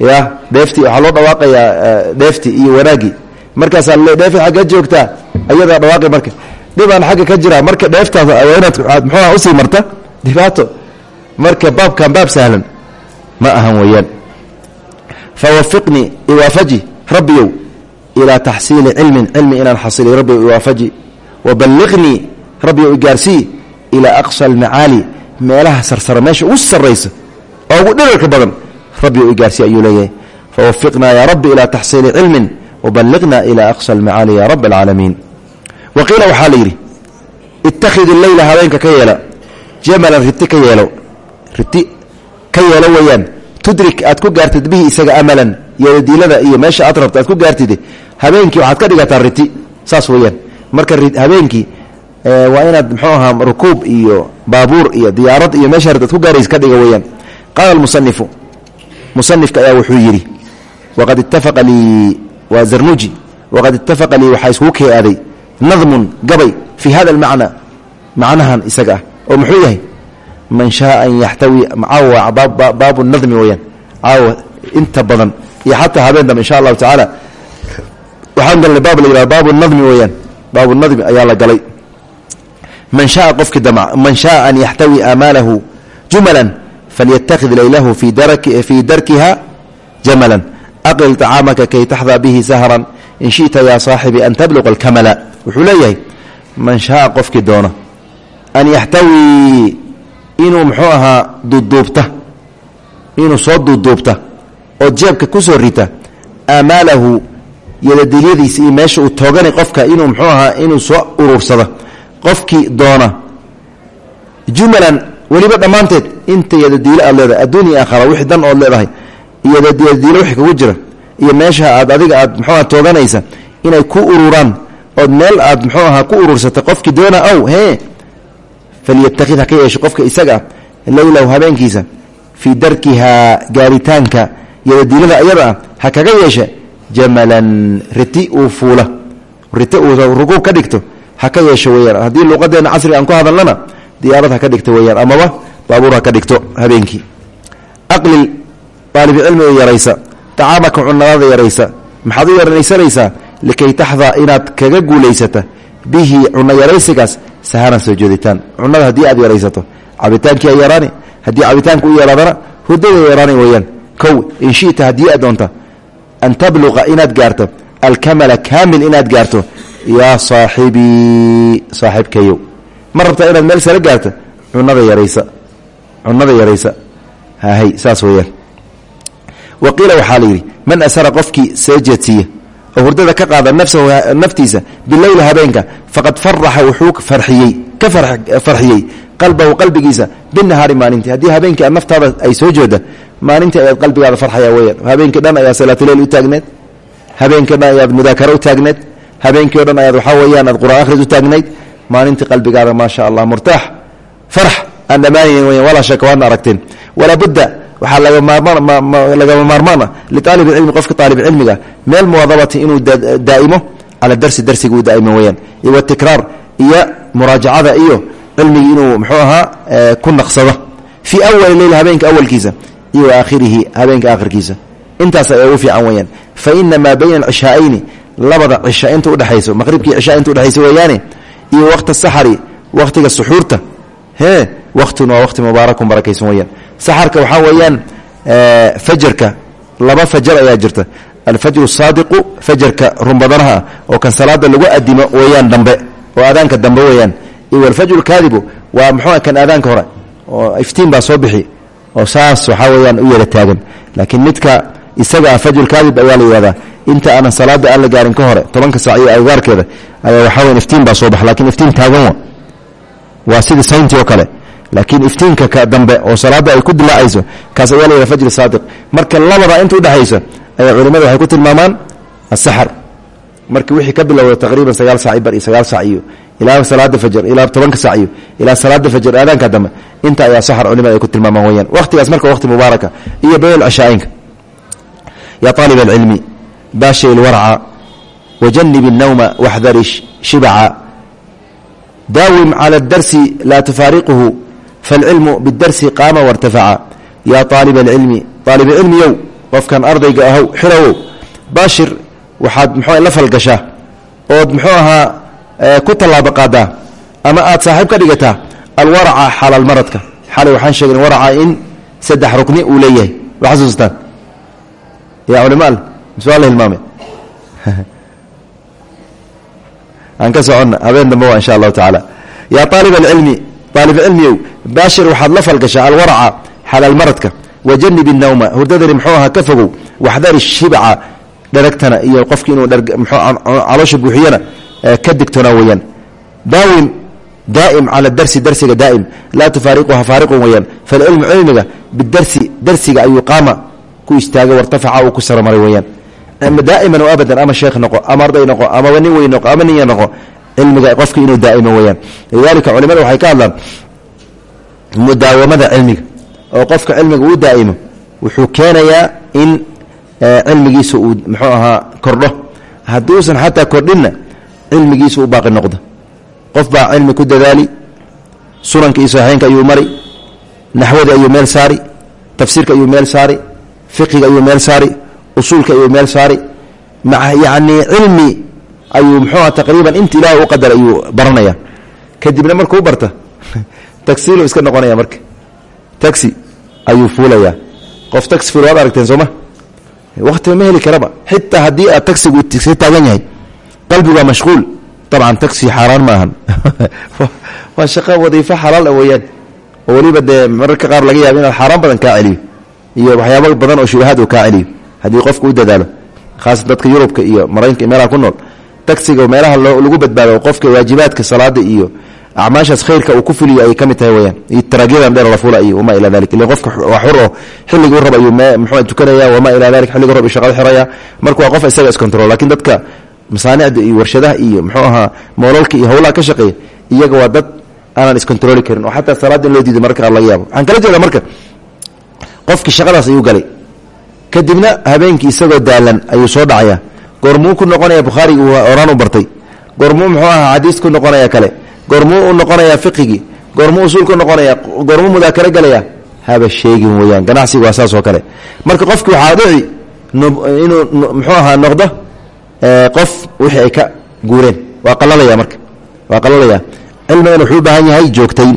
ya dheeftii waxaa loo dhawaaqayaa dheeftii iyo wanaaggii markaasaa le dheefey xaggeed joogtaa ayadaa dhibaan xagga ka jiraa marka dheeftaas inaad muxuuha u sii marta? Dhibaato. Marka baabkan baab sahlan. Ma ahan weeyaan. Fawafiqnii iwaafaji rabbiyow ilaa taxsiili cilmin cilmi inaan xasiliy rabbiyow iwaafaji. Waballiqnii rabbiyow igaarsii ilaa aqsa almacaali meelaha sarsara meesha ugu sarraysa oo ugu dhirarka badan rabbiyow igaarsi ayuu leeyahay. Fawafiqnaa yaa rabbi ilaa taxsiili cilmin waballiqnaa ilaa aqsa almacaali ya rab alcaalamiin wa qiila waxaa la yidhi ittakhiduu leyla habeenka ka yeela jamalan riti ka yeelo riti ka yeelo weeyaan tudrik aad ku gaartid bihi isaga amalan yeeladiilada iyo meesha aad rabto aad ku gaartid habeenkii waxaad marka habeenkii waa inaad muxuu ahaa rukuub iyo baabuur iyo diyaarad iyo meesha rabto ad ku gaarays ka dhiga weeyaan. Qaala almusanifu musanifka ayaa wuxuu yidhi waqad ittafaqa lii waa zarnuji waqad ittafaqa lii nadmun gabay fii hada almacna macnahan isaga ah oo muxuu yahay? Man shaa an yaxtawi caawa baabu nadmi weyaan caawa inta badan iyo xataa habeen dambe insha allahu tacaala waxaan galnay baab la yihahdo baabu nadmi weyaan baabu nadmi ayaa la galay. Man shaa qofkii damc man shaaa an yaxtawi aamaalahu jumalan falytakid laylahu fii darkiha jamalan. Aqlil طacaamaka kay taxdaa bihi sahran in shita yaa saaxibi an tabluqa alkamala. Wuxuu leeyahay man shaaa qofkii doona an yaxtawii inuu muxuu ahaa duuduubta inuu soo duuduubta oo jeebka ku soo rita aamaalahu yadadiilyadiisa iyo meesha uu tooganay qofka inuu muxuu ahaa inuu soo urursado qofkii doona jumalan weliba dhammaanteed inta yadadiilo aad leedahay adduunya aakhara wixii dan ood leedahay iyo yadadiilo kugu jira iyo meesha aad adiga aad muxuu aha tooganaysa inay ku ururaan ood meel aad muxuu ahaa ku urursata qofkii doona ow hee falyatakhid ha ka qofka isaga leylahu habeenkiisa fii darkihaa gaaritaanka yadadiilada ayada ah ha kaga yeesha jamalan riti uu fuula riti uu rukuub ka dhigto ha ka yeesho weyaan haddii luuqadeena casriga aan ku hadalnana diyaarad ha ka dhigto weyaan amaba baabuur ha ka dhigto habeenkii. Aqlil aalibcilmiga yaraysa tacaamaka cunadaada yaraysa. Maxaad u yaraysanaysaa likay taxdaa inaad kaga guulaysata. Bihi cuno yaraysigaas saharan soo jeeditaan cunada haddii aad yaraysato cabitaankii a yaraani haddii cabitaanka u yaraadana hurdada yaraani weyaan kow in shita haddii aad an tabluqa inaad gaarto alkamala kaamil inaad gaarto yaa saaxibii saaxiibkayow. Ma rabtaa inaad meel sare gaarto cunada yaraysa cunada yaraysa. Hahay saas weyaan wa qiila waxaa la yidhi man asara qofkii soo jeedsiiya oo hurdada ka qaada naftiisa bileyli habeenka faqad faraxa wuxuu ka farxiyey qalbahu qalbigiisa binahaari maalintii. Haddii habeenkii aad naftaada ay soo jeeda maalintii ayaad qalbigaada farxaya weyaan habeenkii dhan ayaad salaatuleyl u taagneed habeenkii dhan ayaad mudaakaro u taagneed habeenkii o dhan ayaad waxaa weyaan aad quraan akhris u taagnayd maalintii qalbigaada maa sha allah murtaax farax aan dhammaanayn weyan walaa shaka waadna aragteen. Walaa budda waxaa lagama maarmaana liaalib cilmi qofka aalib cilmiga meel muwaadabati inuu daa'imo cala darsi darsiga daa'imo weyaan iyo watikraar iyo muraajacada iyo cilmigii inuu muxuu ahaa ku naqsado fii awali leyl habeenka awalkiisa iyo waakhirihi habeenka aakhirkiisa. Intaas ayaa ugu fiican weyaan fa ina maa bayna alcishaa'ayni labada cisha inta udhexayso maqribkii cishaa inta udhexayso weeyaane iyo waqta saxari waqtiga suxuurta hee waqtun waa waqti mubaarakun barakaysan weyaan saxarka waxaa weeyaan fajarka laba fajar ayaa jirta. Alfajru saadiqu fajarka runbadanaha oo kan salaada lagu adimo weeyaan dambe oo aadaanka dambe weeyaan. Iyo alfajru kaadibu waa muxuu kan aadaanka hore oo iftiin baa soo bixi oo saas waxaa weyaan u yara taagan. Laakiin midka isaga ah fajru kaadib ayaa la yihahdaa inta aanan salaada aan gaarin ka hore tobanka saac iyo agagaarkeeda ayaa waxaa weyan iftiin baa soo baxa. Lakiin iftiin taagan wa waa sidii sayntii oo kale. Laakiin iftiinka ka dambe oo salaada ay ku dilaacayso kaas ayaa la fajri saadiq. Marka labada inta udhexaysa ayaa culimadu waxay ku tilmaamaan asaxar marka wixii ka bilowda taqriiban sagaal saac bar iyo saac iyo ilaa salaada fajr ilaa tobanka saac iyo ilaa salaada fajr aadaanka dambe inta ayaa saxar culimada ay ku tilmaamaan weyaan waqtigaas marka waqti mubaaraka iyo bayl cishaainka ya aalib alcilmi baashay lwarca wajanib الnawma waxdari shibca daawim cala اdarsi laa tufaariquhu falcilmu bidarsi qaama wartafaca. Yaa aalib alcilmi aalibcilmiyow qofkan ardayga ahow xirowow baashir waxaad muxuu la falgashaa ood muxuu ahaa ku tallaabo qaadaa ama aad saaxiib ka dhigataa alwaraca xalaalmaradka xalay waxaan sheegn waraca in saddex rukni uu leeyahay. Wa xasuustaan ya culima al mise waa la hilmaamay aan ka soconna habeen dambe waa insha allahu tacaala. Yaa aalib alcilmi aalib cilmiyow baashir waxaad la falgashaa alwaraca xalaalmaradka wajanib الnawma hurdadani mxuu ahaa ka fogow. Waxdari shibca dharagtana iyo qofki inuu caloosha buuxiyana ka digtoonaa weyaan daawim daa'im cala darsi darsiga daa'im. Laa tufaariquha faariqun weyaan falcilmu cilmiga bidarsi darsiga ayuu qaama ku istaagay wartafaca ku saromaray weyaan daa'iman o abadan ama sheekh noqo ama arday noqo amaba nin weyn noqo ama nin yar noqo cilmiga qofki inuu daa'imo weyaan lidalika culimada waxay ka hadlaan mudaawamada cilmiga oo qofka cilmiga uu daa'imo wuxuu keenayaa in cilmigiisa uu muxuu ahaa kordho hadduusan xataa kordhinna cilmigiisa u baaqi noqdo qof baa cilmi ku dadaali sunanka iyo saxiinka ayuu mari naxwada ayuu meel saari tafsiirka ayuu meel saari fiqiga ayuu meel saari usuulka ayuu meel saari maa yacnii cilmi ayuu muxuuha taqriiban inta ilaahay u qadar ayuu baranaya. Kadibna markuu barta tagsiilu iska noqonaya marka. Taxi ayuu fuulayaa qof taxi fuul waad aragteen sooma waqtiba ma heli karaba. Xitaa haddii aad taxigu iska taagan yahay. Qalbigu waa mashquul. Dabcan taxi xaaraan ma ahan. Waa shaqo wadiifo xalaal ah weeyaan. Oo weliba dee mararka qaar laga yaaba inaad xaaraan badan kaa celiyo. Iyo waxyaabo badan oo shubahaad uu kaa celiyo haddii qofku u dadaalo khaasatan dadka yurubka iyo maraykanka meelaha ku nool taxiga meelaha lagu badbaado qofka waajibaadka salaada iyo acmaashaas khayrka uu ku fuliyo ayay ka tahay weyaan iyo taragyadan dheer la fula iyo wamaa ilaa dalik ille qofka waa xur oo xilligii u rab ayuu muxuu tukanaya wamaa ilaa dalik xilligu rab shaqada xiraya. Marka waa qof isaga iscontrol laakiin dadka masaanicda iyo warshadaha iyo muxuu ahaa moolalka iyo howlaha ka shaqeeya iyaga waa dad aanan iscontroli karin. Oo xataa salaada loo diiday marka laga yaabo. Waxaan kala jeeda marka qofkii shaqadaas ayuu galay kadibna habeenkii isagoo daalan ayuu soo dhacaya goormuu ku noqonaya bukhaarigi oraan u bartay. Goormuu muxuu ahaa xadiis ku noqonaya kale. Goormuu u noqonaya fiqigii goormuu usuul ku noqonaya goormuu mudaakaro gelaya haba sheegin weyaan ganacsiga waa saas oo kale. Marka qofki waxaa dhici inuu muxuu ahaa noqdo qof wixii ka guureen. Waa qalalaya marka. Waa qalalaya cilmigan wuxuu baahan yahay joogtayn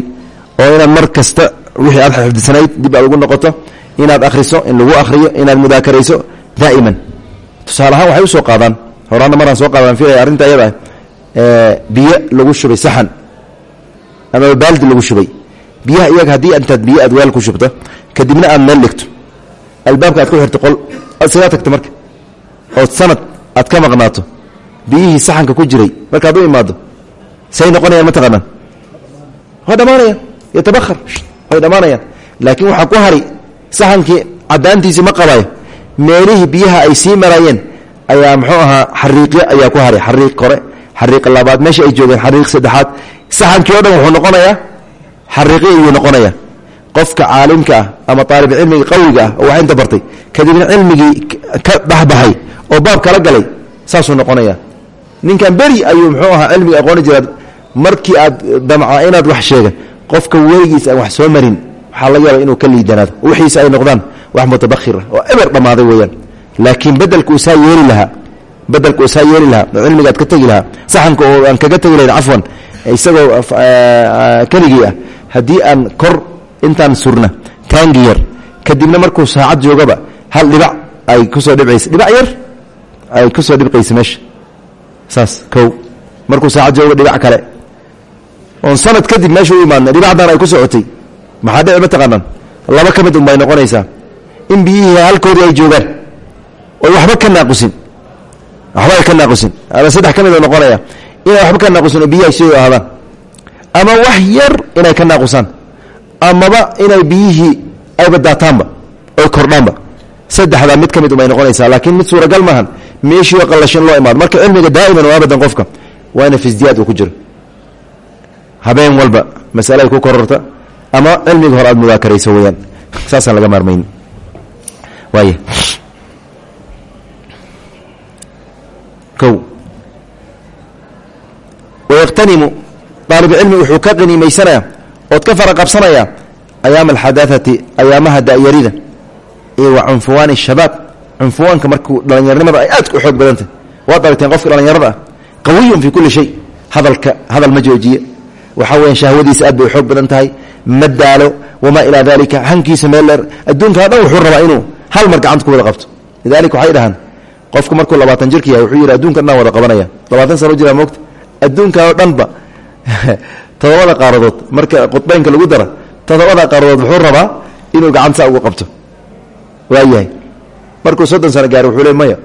oo inaad mar kasta wixii aad xifdisanayd dib aad ugu noqoto inaad akhriso in lagu akhriyo inaad mudaakarayso daa'iman. Tusaale ahaan waxay u soo qaadaan horaana maraan soo qaadaan filaya arrinta ayada ah biyo lagu shubay saxan ama baaldi lagu shubay. Biyaha iyaga haddii intaad biyo aad weel ku shubto kadibna aad meel dhigto albaabka aad ku xirto qol aad tagto marka. Ood sanad aad ka maqnaato biyihii saxanka ku jiray markaad u imaado say noqonayaan ma taqaanaan. Waa dhammaanayaan yatabahar way laakiin waxaa ku hari saxankii caddaantiisii ma qabayo meelihii biyaha ay sii marayeen ayaa muxuu ahaa xariiqyo ayaa ku haray xariiq kore xariiq labaad meesha ay joogeen xariiq saddexaad. Saxankii o dhan wuxuu noqonayaa xariiqyo ayuu noqonaya qofka caalimka ah ama aalib cilmiga qawiga ah oo inta bartay kadibna cilmigii ka dhexbaxay oo baab kala galay saasuu noqonaya ninkan beri ayuu muxuu ahaa cilmiga aqooni jira markii aad damca inaad wax sheega qofka weligiis aan wax soo marin waxaa laga yaaba inuu ka liidanaado. Wixiisa ay noqdaan wax mutabakhir ah oo eber dhammaaday weeyaan. Laakiin bedelka uu saa yeeli lahaa bedelka uu saa yeeli lahaa oo cilmiga aad ka tegi lahaa saxanka oo aan kaga tegi lahayn cafwan isagoo keligii ah haddii aan kor intaan surna taangi yar kadibna markuu saacad joogaba hal dhibac ay ku soo dhibcaysa dhibac yar ay ku soo dhibqaysa meesha. Saas kow markuu saacad jooga dhibac kale. Oon maxaa dhici ma taqaanaan? Laba ka mid un bay in biyihii halkoodii ay joogaan oy waxba ka naaqusin. Waxba ay ka naaqusin. Ama saddex ka u noqonaya inay waxba ka naaqusin oo biyihi ay ahaadaan. Ama wax yar inay ka naaqusaan amaba inay biyihii ayba daataanba oy kordhaanba. Saddexdaa mid ka mid ubay noqonaysaa laakiin mid suuragal maahan meeshii oo qallashin loo imaado. Marka cilmiga daa'iman oo abadan qofka waa fisdiyaad uu ku jiro. Habeen walba masale ay ku kororta ama cilmiga hore aad mudaakarayso weyaan saasaan laga maarmayn. Waay o wayaqtanimu aalibcilmi wuxuu ka qaniimaysanaya ood ka fara qabsanaya ayaama alxadaaati ayaamaha da'yarida iyo wa cunfuwaani shabaab. Cunfuwaanka markuu dhallinyarnimada ay aadka u xoog badantah waad aragteen qofka dhallinyarada ah. Qawiyun fii kulli shay. Hadalka hadal ma joojiye. Waxaa aad bay u badan tahay ma daalo wamaa ilaa dalika hankiisa meel dheer adduunkaa dhan wuxuu rabaa inuu hal mar gacanta ku wada qabto. Lidalika waxay dhahaan qofku markuu labaatan jirka yahay wuxuu yidhi adduunkan dhan wada qabanaya. Labaatan sano jiraa moogta adduunka oo dhanba todobada qaaradood marka qudbaynka lagu dara todobada qaaradood wuxuu rabaa inuu gacanta ugu qabto. Waayahay. Markuu soddon sano gaaro wuxuu le maya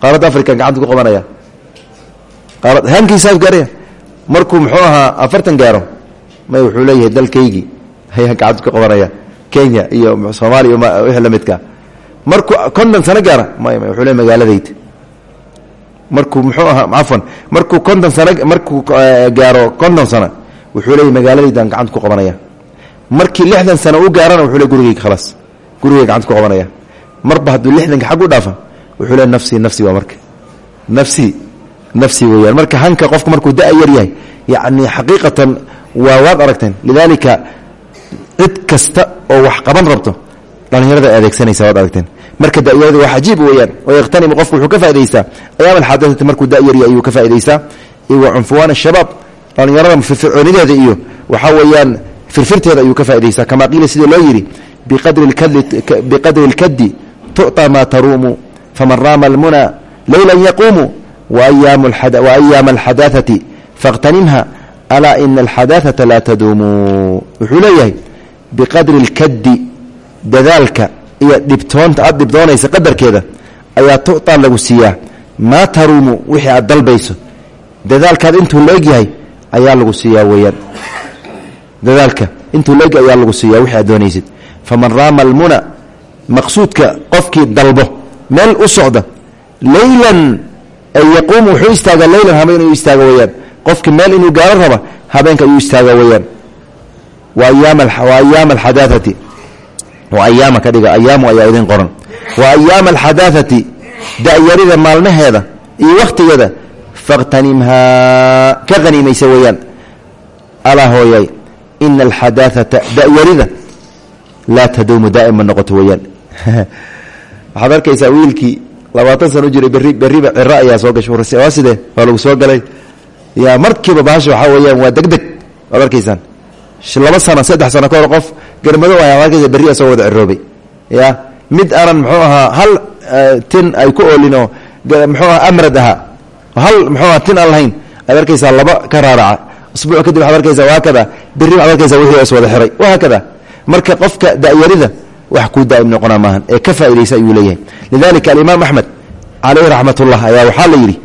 qaaradda african gacanta ku qabanaya. Hankiisaas gaaraya. Markuu muxuu ahaa afartan gaaro may wuxuu leeyahay dalkaygii ayaan gacanta ku qabanaya kenya iyo soomaaliya wixii la midkaa markuu konton sano gaara may may wuxuu le magaaladayda markuu muxuu ahaa cafwan markuu konton sano markuu gaaro konton sano wuxuu leeyahy magaaladaydaan gacanta ku qabanaya markii lixdan sano u gaarana wuxuu le gurigayga khalaas gurigay gacanta ku qabanaya marba hadduu lixdanka xag u dhaafa wuxuu le nafsii nafsi waa marka. Nafsii nafsi weyaan marka hanka qofku markuu da yar yahay yani xaqiiqatan waa waad aragteen. Lidalika cid kasta oo wax qaban rabto dhallinyarada adeegsanaysa waad aragteen marka dayarada waa cajiib weyaan wayaqhtanimu qofku wuxuu ka faa'idaystaa ayaam alxaadasati markuu dayar yahay ayuu ka faa'idaystaa iyo wa cunfuwaan ashabaab dhallinyarada firfircoonideeda iyo waxaa weeyaan firfirteeda ayuu ka faa'idaysaa kamaa qiila sidii loo yidhi biqadri اlkadi tucطى maa taruumu faman raama almuna leyla yaquumu waأyaama alxadaaثati faاqtanimha alaa ina alxadaaثaةa laa taduumu wuxuu leeyahay biqadri اlkadi dadaalka iyo dhibtoonta aad dhibtoonaysa qadarkeeda ayaa tucطaa lagu siiyaa. Maa taruumu wixii aad dalbayso dadaalkaad intuu la egyahay ayaa lagu siiyaa weyaan dadaalka intuu la eg ayaa lagu siiyaa wixii aad doonaysid. Faman raama almuna maqsuudka qofkii dalbo meel u socda leylan ay yaquumu wuxuu istaagaa leylan habeen ayuu istaaga weyaan qofkii meel inuu gaaro raba habeenka ayuu istaaga weyaan ayaam adaaati ayaama ka dhiga ayaamu ayaa idin qoran. Wa ayaama alxadaaati da'yarida maalmaheeda iyo wakhtigeeda faqhtanimhaa ka haniimaysa weeyaan. Alaa hooyay ina alxadaaata da'yarida laa taduumu daa'ima noqoto weeyaan. Waxaad arkaysaa wiilkii labaatan san u jiray berri berriba ciro ayaa soo gashay. Side waa lagu soo galay. Yaa markiiba baasha waxaa weeyaan waa degdeg. Waad arkaysaan laba sano saddex sano ka hor qof garmado ayaa berri asoo wada ciroobay ya? Mid aanan muxuu ahaa hal tin ay ku oolin oo muxuu aha amrad ahaa hal muxuu aha tin aan lahayn arkaysaa laba ka raaraca. Usbuuc kadib waxaad arkaysaa waa kada berri waxaad arkaysaa wixii is wada xiray. Waa hakada. Marka qofka da'yarida wax kuu daa'im noqona maahan ee ka faa'idaysa ayuu leeyahay. Lidalika alimaam axmed caleyhi raxmat ullah ayaa waxaa la yidhi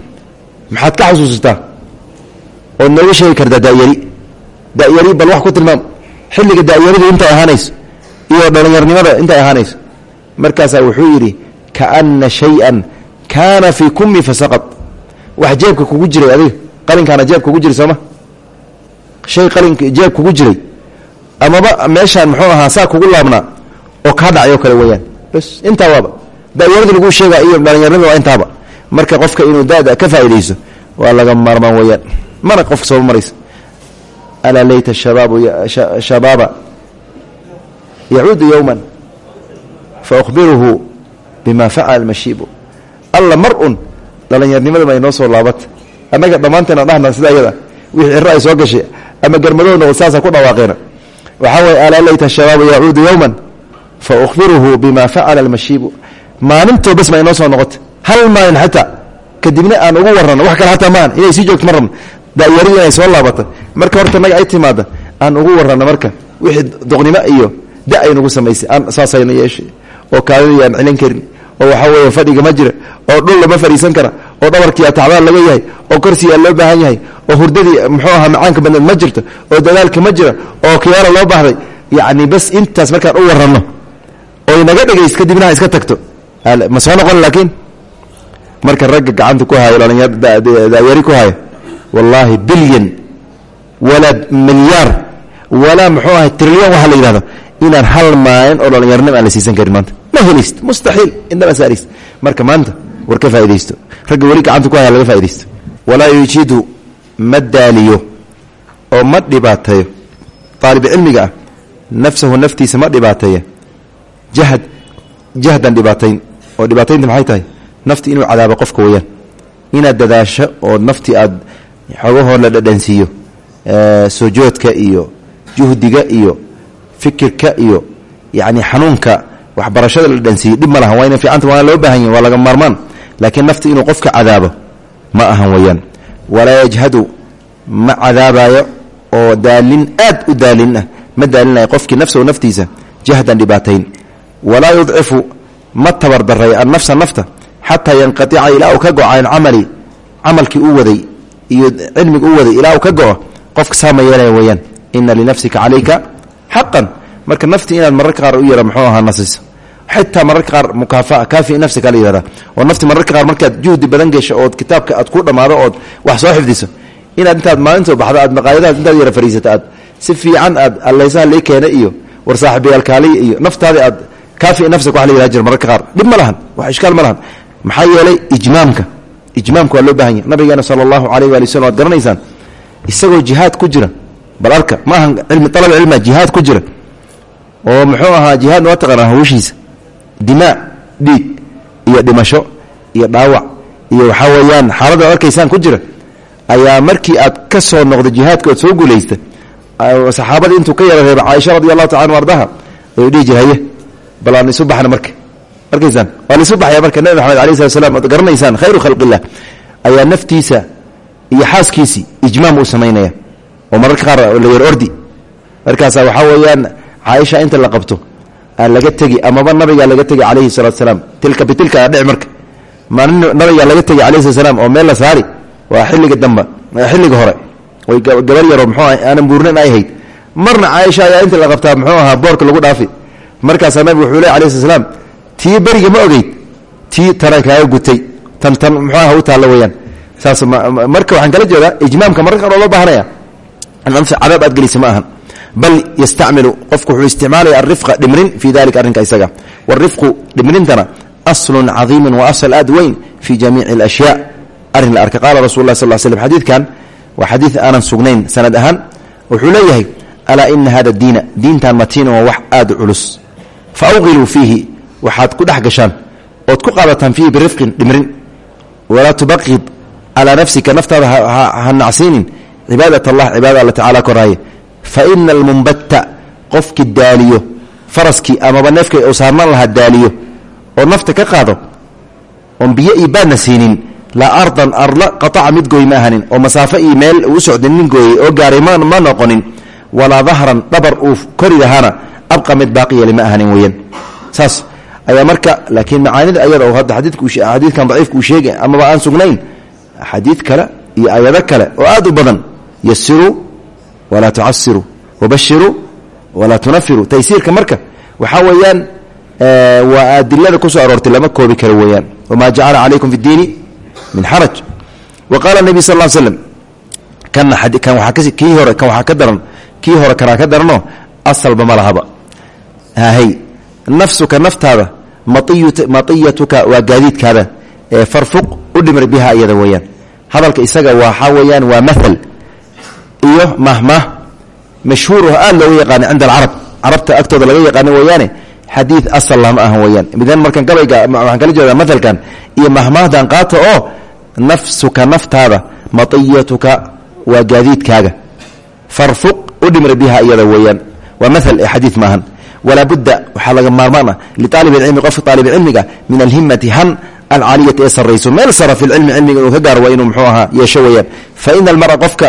maxaad ka xasuusataa ood nooga sheegi kartaa da'yari da'yari bal wax ku tilmaam. Xilliga da'yaridu intay ahaanayso iyo dhallinyarnimada intay ahaanayso. Markaasaa wuxuu yidhi kaana shay-an kaana fii kummi fasaqad wax jeebka kugu jiray adiga qalinkaana jeeb kugu jiray sooma? Shay qalin jeeb kugu jiray. Amaba meeshaan muxuu ahaa saa kugu laabnaa oo kaa dhacyo kale weyaan bs intaa waaba. Da'yarada laguu sheega iyo dhallinyarnimada waa intaaba. Marka qofka inuu da'da ka faa'idayso waa laga maarmaan weyaan mana qofka sooba maraysa alaa layta shabaaba yacuudu yowman fa ukhbiruhu bima facala mashiibu alla mar un dhallinyarnimada ma inoo soo laabata annaga dhammaanteena dhahna sida ayada wixii ciro ay soo gashay ama garmadoo noqod saasa ku dhawaaqeena waxaa waye alaa layta shabaabu yacuudu yowman fa ukhbiruhu bima facala almashiibu maalintoo bas ma inoo soo noqota hal maalin xataa kadibna aan ugu warrano wax kale maan inay sii joogto ma da'yaridi inay soo laabata marka horta naga ay timaada aan ugu warrano marka wixii doqnimo iyo da ay nagu samaysay. Aan saasayna yeeshay oo kaadidii aan celin karin oo waxaa weeye fadhiga ma jira oo dhul lama fadhiisan kara oo dhabarkiia tacbaan laga yahay oo korsiyaa loo baahan yahay oo hurdadii muxuu ahaa macaanka badneed ma jirto oo dadaalka ma jira oo kiyaala loo baahday. Yacni bas intaas markaan u warranno oy naga dhegays kadibna ha iska tagto ma soo noqon laakiin? Marka ragga gacanta ku hayo dayari ku hayo wallaahi bilyan walaa milyaar walaa muxuu ahay trilyan waxaa la yidhahdo inaan hal maalin oo dhallinyarnimo aan la siisan karin maanta. Ma helayst mustaxiil indhama saarayst marka maanta war ka faa'idaysto ragga weli gacanta ku haya laga faa'idaysto walaa yujidu ma daaliyo oo ma dhibaateeyo aalibcilmiga ah nafsahu naftiisa ma dhibaateeya jahd jahdan dhibaatayn oo dhibaataynta maxay tahay? Nafti inuu cadaabo qofka weyaan inaad oo nafti xogahoo la dhadhansiiyo sujoodka iyo juhdiga iyo fikirka iyo yani xanuunka waxbarashada la dhadhansiiyo. Dhib ma lahan waa ina fiicanta waana loo baahan yahi waa laga maarmaan. Laakiin nafti inuu qofka cadaabo ma ahan weyaan walaa yajhadu ma cadaabayo oo daalin aad u daalin ah ma daalinayo qofkii nafsahu naftiisa jahdan dhibaatayn walaa yudcifu ma tabardaray annafsa nafta xataa yanqaica ilaa uu ka go can camali camalkii u waday iyo cilmiga u waday ilaa ka go-o qofka saama yeelaya weyaan ina linafsika calayka xaqan marka nafti inaad mararka qaar u yara muxuu ahaa nasiso xitaa mararka qaar mukaafa kaafi nafsika la yihahda nafti mararka qaar markaad juhdi badan gesho ood kitaabka aad ku dhammaado ood wax soo xifdiso. Inaad intaad maalinto baxdo aad maqaayadahaas intaad yara fariisato aad si fiican aad alleysaha lii keena iyo war saaxiibayaalkaaliya iyo naftaadi aad kaafi nafsika wax la yihah jir mararka qaar. Dhib ma wax ishkaal ma lahan. Yeelay ijmaamka ijmaamka waa loo baahan yahy nabigeena sala allahu alayh waali waslm waad garanaysaan isagoo jihaad ku jira. Bal arka ma ahan cilmi alab cilma jihaad ku jira. Oo muxuu ahaa jihaadna waa taqaanaa hawshiisa. Dimaa dhiig iyo dhimasho iyo dhaawac iyo waxaa weeyaan xaaladda ad arkaysaan ku jira ayaa markii aad ka soo noqda jihaadka ood soo guulaysta saxaabadii intuu ka yara reeba caaisha radi allahu taala ardaha ayuu dhihi jira haye bal aan isu baxna marka markaysaan waa laisu baxaya marka nabi maxamed alai slat slam khayru khalqillah. Ayaa naftiisa iyo xaaskiisii ijmaam uu samaynaya. Oo mararka la yar ordi. Markaasa waxaa weeyaan caaisha inta la qabto laga tegi amaba nabigaa laga tegi calayhi salaam tilka bitilka aa marka. Maalin nabigaa laga tegi alayhi salat oo meel la saari waa xilliga damba xilliga hore. Way gabar yaroo muxuu aanan buurnan ay hayd marna caaisha ayaa inta la qabtaa muxuu ahaa boorka lagu dhaafi. Markaasaa nabigu wuxuu ley alayhi slat tii beriga ma ogeyd tii tana kaaga gutay. Tan tan muxuu aha u taalla weyaan saas marka waxaan kala jeedaa ijmaamka mararka qaar oo loo baahanaya cadaab aad gelisa ma ahan. Bal yastacmilu qofku wuxuu isticmaalaya alrifqa dhimrin fii dalika arrinka isaga. Waalrifqu dhimrintana aslun cadiimun wa asal aad weyn fii jamiici alashyaa. Arrin la arka qaala rasul lah sal l slm xadiidkan waa xadiid aanan sugnayn sanad ahaan wuxuu leeyahay alaa ina hada diina diintan matiina waa wax aad culus. Fa awqiluu fiihi waxaad ku dhex gashaan ood ku qaadataan fiihi birifqin dhimrin. Walaa tubaqid calaa nafsika naftaada ha nacsiinin. Cibaadat allah cibaada alla tacala koraaye. Fa ina almunbatta qofkii daaliyo faraskii amaba neefkay u saarnaan lahaa daaliyo oo nafta ka qaado oon biyo iyo baadna siinin laa ardan arla qataca mid gooy ma ahanin oo masaafo iyo meel uu gooyey oo gaaray ma noqonin. Walaa dahran dhabar uu kori lahaana abqa mid baaqi yeeli ma ahanin weeyaan. Saas ayaa marka laakiin macaanida ayada hadda xadiidkan daciifka uu sheegay amaba aan sugnayn xadiid kale iyo ayado kale oo aad u badan yasiruu walaa tucasiruu wabashiruu walaa tunafiruu taysiirka marka waxaa weeyaan waa adilada ku soo aroortay lama koobi karo weeyaan. Wamaa jacala calaykum fi اdiini min xaraj. Wa qaala nebi sal l kan kii hore kan waxaa ka daran kii hore kanaa ka nafsuka naftaada matiyatuka waa gaadiidkaada ee farfuq u dhimir biha iyada weeyaan. Hadalka isaga waxaa weeyaan waa maal iyo mahmah mashhuur oo aad looga yaqaana cinda alcarab carabta agtooda laga yaqaano weeyaane xadiid asal lama ahan weeyaan. Idan markan gabayga waxaan kala jeedaa maalkan iyo mahmahdan qaata oo nafsuka naftaada matiyatuka waa gaadiidkaaga. Farfuq u dhimir biha iyada weeyaan. Waa maal ee maahan walaa budda waxaa laga maarmaan ah liaalib cilmi qofka aalibcilmiga min alhimati han alcaaliyati ee sarayso meel sara fi lcilmi cilmiga inuu ka gaaro waa inuu mxuu ahaa yeesho weeyaan fa ina almara qofka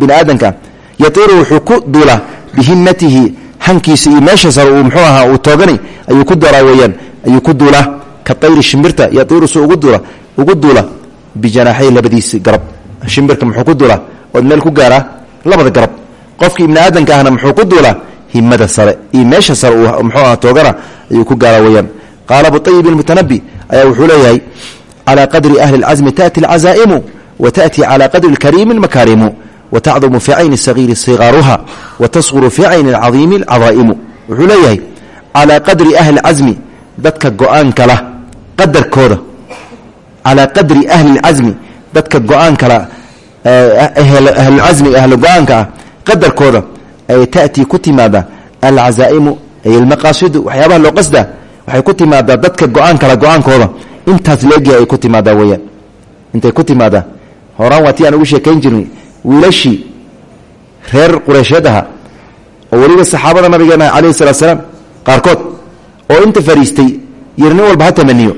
bini aadamka yatiiru wuxuu ku duulaa bihimatihi hankiisa iyo meesha sare uu mxuu ahaa uu tooganay ayuu ku dooraa weeyaan ayuu ku duulaa ka tayri shimbirta yatiiru su ugu duula duula bijanaaxay labadiisi garab shimbirka duulaa muxuu ku duulaa himada sare iyo meesha sare uu mxuu aha toogana ayuu ku gaara weyaan qaala abuayib ilmutanabi ayaa wuxuu leeyahay calaa qadri ahli اlcasmi taأti اlcazaa'imu wa taأti calaa qadri اlkariimi اlmakaarimu wa tacdumu fii cayni اsagiiri sigaaruha wa tasquru fii cayni اlcadiimi اlcadaa'imu wuxuu leeyahay calaa qadri ahli اlcasmi dadka go-aanka lah qadarkooda calaa qadri ahli اlcasmi dadka go-aanka la ahlulcasmi ahlu go-aanka ah qadarkooda ay taأtii ku timaada alcazaa'imu ay almaqaasidu waxyaabaha loo qasda waxay ku timaadaa dadka go'aan kala intaas leegyahay ay ku timaadaa weyaan intay ku timaadaa horaan waa aan ugu sheekayn jirnay wiilashii reer qureysheed ahaa oo weliba saxaabada nabigeena calayhi salatu salaam qaarkood oo inta fariistay yiri walba ha tamaniyo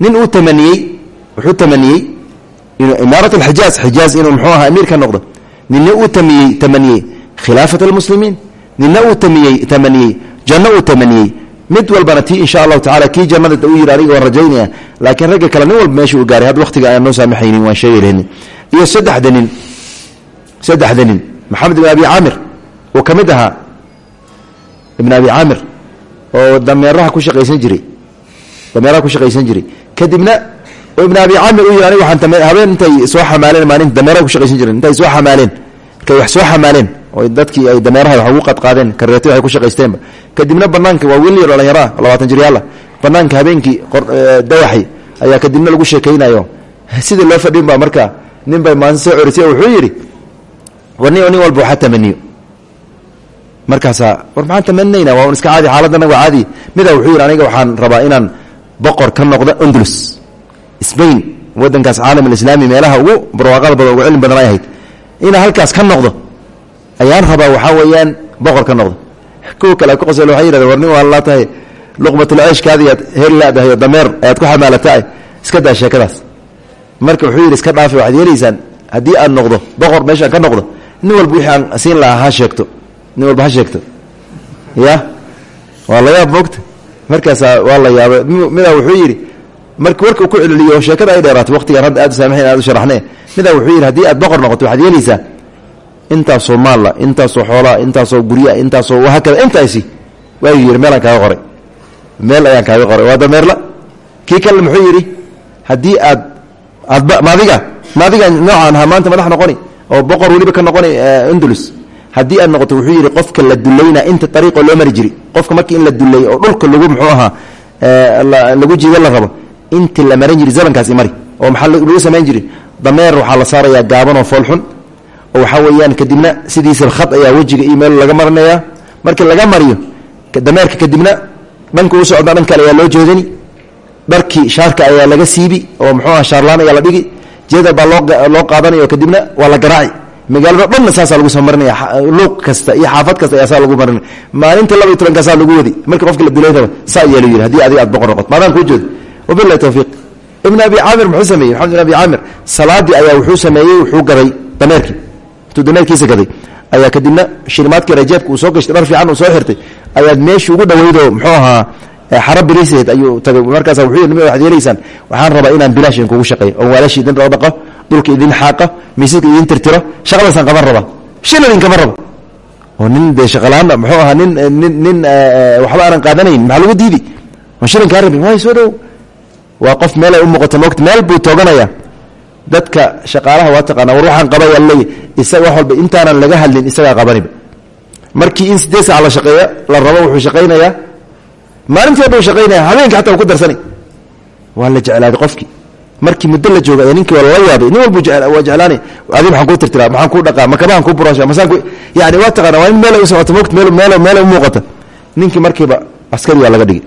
nin uu tamaniyey wuxuu tamaniyey inuu imaarat alxijaaz xijaaz inuu muxuu ahaa amiir noqdo ninna uu tamiyey tamaniyey khilaafat almuslimiin nina uu tamaniyey janno uu tamaniyey mid walbana tii insha allahu tacala kii jannada u yidhi aniga waan rajaynaya laakiin ragga kale nin walba meesha uu gaaray had waqtiga aan noo saamaxaynin waan sheegi lahni iyo saddexda nin saddexda nin maxamed ibn abi caamir uu ka mid ahaa ibn abi caamir oo dameeraha ku shaqaysan jiray dameeraha ku shaqaysan jiray kadibna ibn abi caamir uu yidhi aniga waxaan habeen intay soo xamaaleen maalinta dameeraha ku shaqaysan oo dadkii ay dameeraha wax ugu qadqaadeen kareeto waxay ku shaqaysteenba kadibna banaanka waa dhalinyaro ah labaatan jiryaala banaanka habeenkii dawaxay ayaa kadibna lagu sheekaynayo. Sidii loo fadhin baa marka nin bay maalin soo corisay wuxuu yidhi war nin nin walba waxaa tamaniyo. War maxaan tamanayna waa iska caadi xaaladana waa caadi. Mida wuxuu yidhi aniga waxaan rabaa inaan boqor ka noqdo andalus sbain wadankaas caalam alislaami meelaha ugu barwaaqada ugu cilmi badan ay ahayd. Halkaas ka noqdo ayaan rabaa waxaa weeyaan boqor ka noqdo. Kuwa kale ku qosl waxay yidhahda war waa laa tahay. Luqmatulceeshkaadiiad heli laadahay oo dameer ku xamaalataay iska daa sheekadaas. Marka wuxuu yidhi iska dhaafi waxaad yeelaysaan haddii aan noqdo boqor meeshaan ka noqdo. Nin walba wixii aan siin sheegto. Nin walba sheegto. Ya? Waa la yaab waa la yaabay. Midaa wuxuu yidhi marka warka ku celiliyo sheekada ay dheeraato waqtigaan hadda aad u aad u sharaxnee wuxuu yidhi haddii aad boqor noqoto waxaad yeelaysaa intaasoo maalla intaasoo xoolaa intaasoo guryaa intaasoo wahaakada intaasi waayuu yidhi meelaan kaaga qoray. Meel ayaan kaaga qoray. Waa dameerla kii kale muxuu yidhi haddii aad aadba maadiga maadiga noocaan ahaa maanta madax noqoni oo boqor weliba ka noqoni undulus haddii aad noqoto wuxuu yidhi qofka la dulaynaa inta ariiqoo loo mari jiri qofka markii in la dulay oo dhulka lagu muxuu ahaa lagu jiida la rabo inti la maran jiri zamankaasi mari oo maxaa lagu samayn jiri dameer waxaa la saarayaa gaaban oo foolxun oo waxaa kadibna sidiisa khad ayaa wejiga iyo laga marinayaa. Markii laga mariyo dameerka kadibna dhanka u socda dhan ayaa loo jeedani. Dharkii shaarka ayaa laga siibi oo muxuu aha shaarlaan ayaa la dhigi. Jeeda baa loo qaadanaya kadibna waa la garaaci magaalada dhanna saasaa lagu soo marinaya. Luuq kasta iyo xaafad kasta ayaa saa lagu marinaya. Maalinta laba iyo tobankaasaa lagu wadi. Marka qofka la dulaynaba saa yidhi haddii adiga aad boqor noqoto. Maadaan kuu jeedo. Wabillahi tawfiiq. Ibn abi caamir muxuu sameeyey abi caamir salaadii ayaa wuxuu sameeyey wuxuu gaday dameerkii dameerkiisa gaday. Ayaa kadibna shilimaadkii rajeebka uu soo gashtay dhar fiican uu soo xirtay. Ayaad meeshii ugu dhaweydoo muxuu ahaa xara biriseed ayuu tagay. Markaasa wuxuu yidhi waxaad yeelaysaan waxaan rabaa inaan bilaash idinkugu shaqeeyo oo waalashi idin dhaqdhaqo dhulka idin xaaqa miisaska idin tirtiro shaqadaasaan qaban rabaa shil idinkama rabo oo nin dee shaqalaana muxuu ahaa nin nin nin waxba aanan qaadanayn maxaa lagu diidi? On shilin kaa waay soo dhow waa qof meelay u muuqato moogta meel buu tooganaya dadka shaqaalaha waa taqaana war waxaan qabaya leey isaga wax walba intaanan laga hadlin isagaa qabaniba. Markii in sideed sac la shaqeeya la rabo wuxuu shaqaynayaa maalintii buu shaqaynaya habeenkii xataa ku darsani. Waa la jeclaaday qofkii. Markii muddo la jooga ee ninkii waa lala yaabay nin walbu waa jeclaanay adi maxaan kuu tirtiraa maxaan kuu dhaqaa makabahan kuu burasha masaan ku yani waa taqaana waa in meel u socoto mogt meel meel meel u muuqata. Ninkii markiiba askarigaa laga dhigay.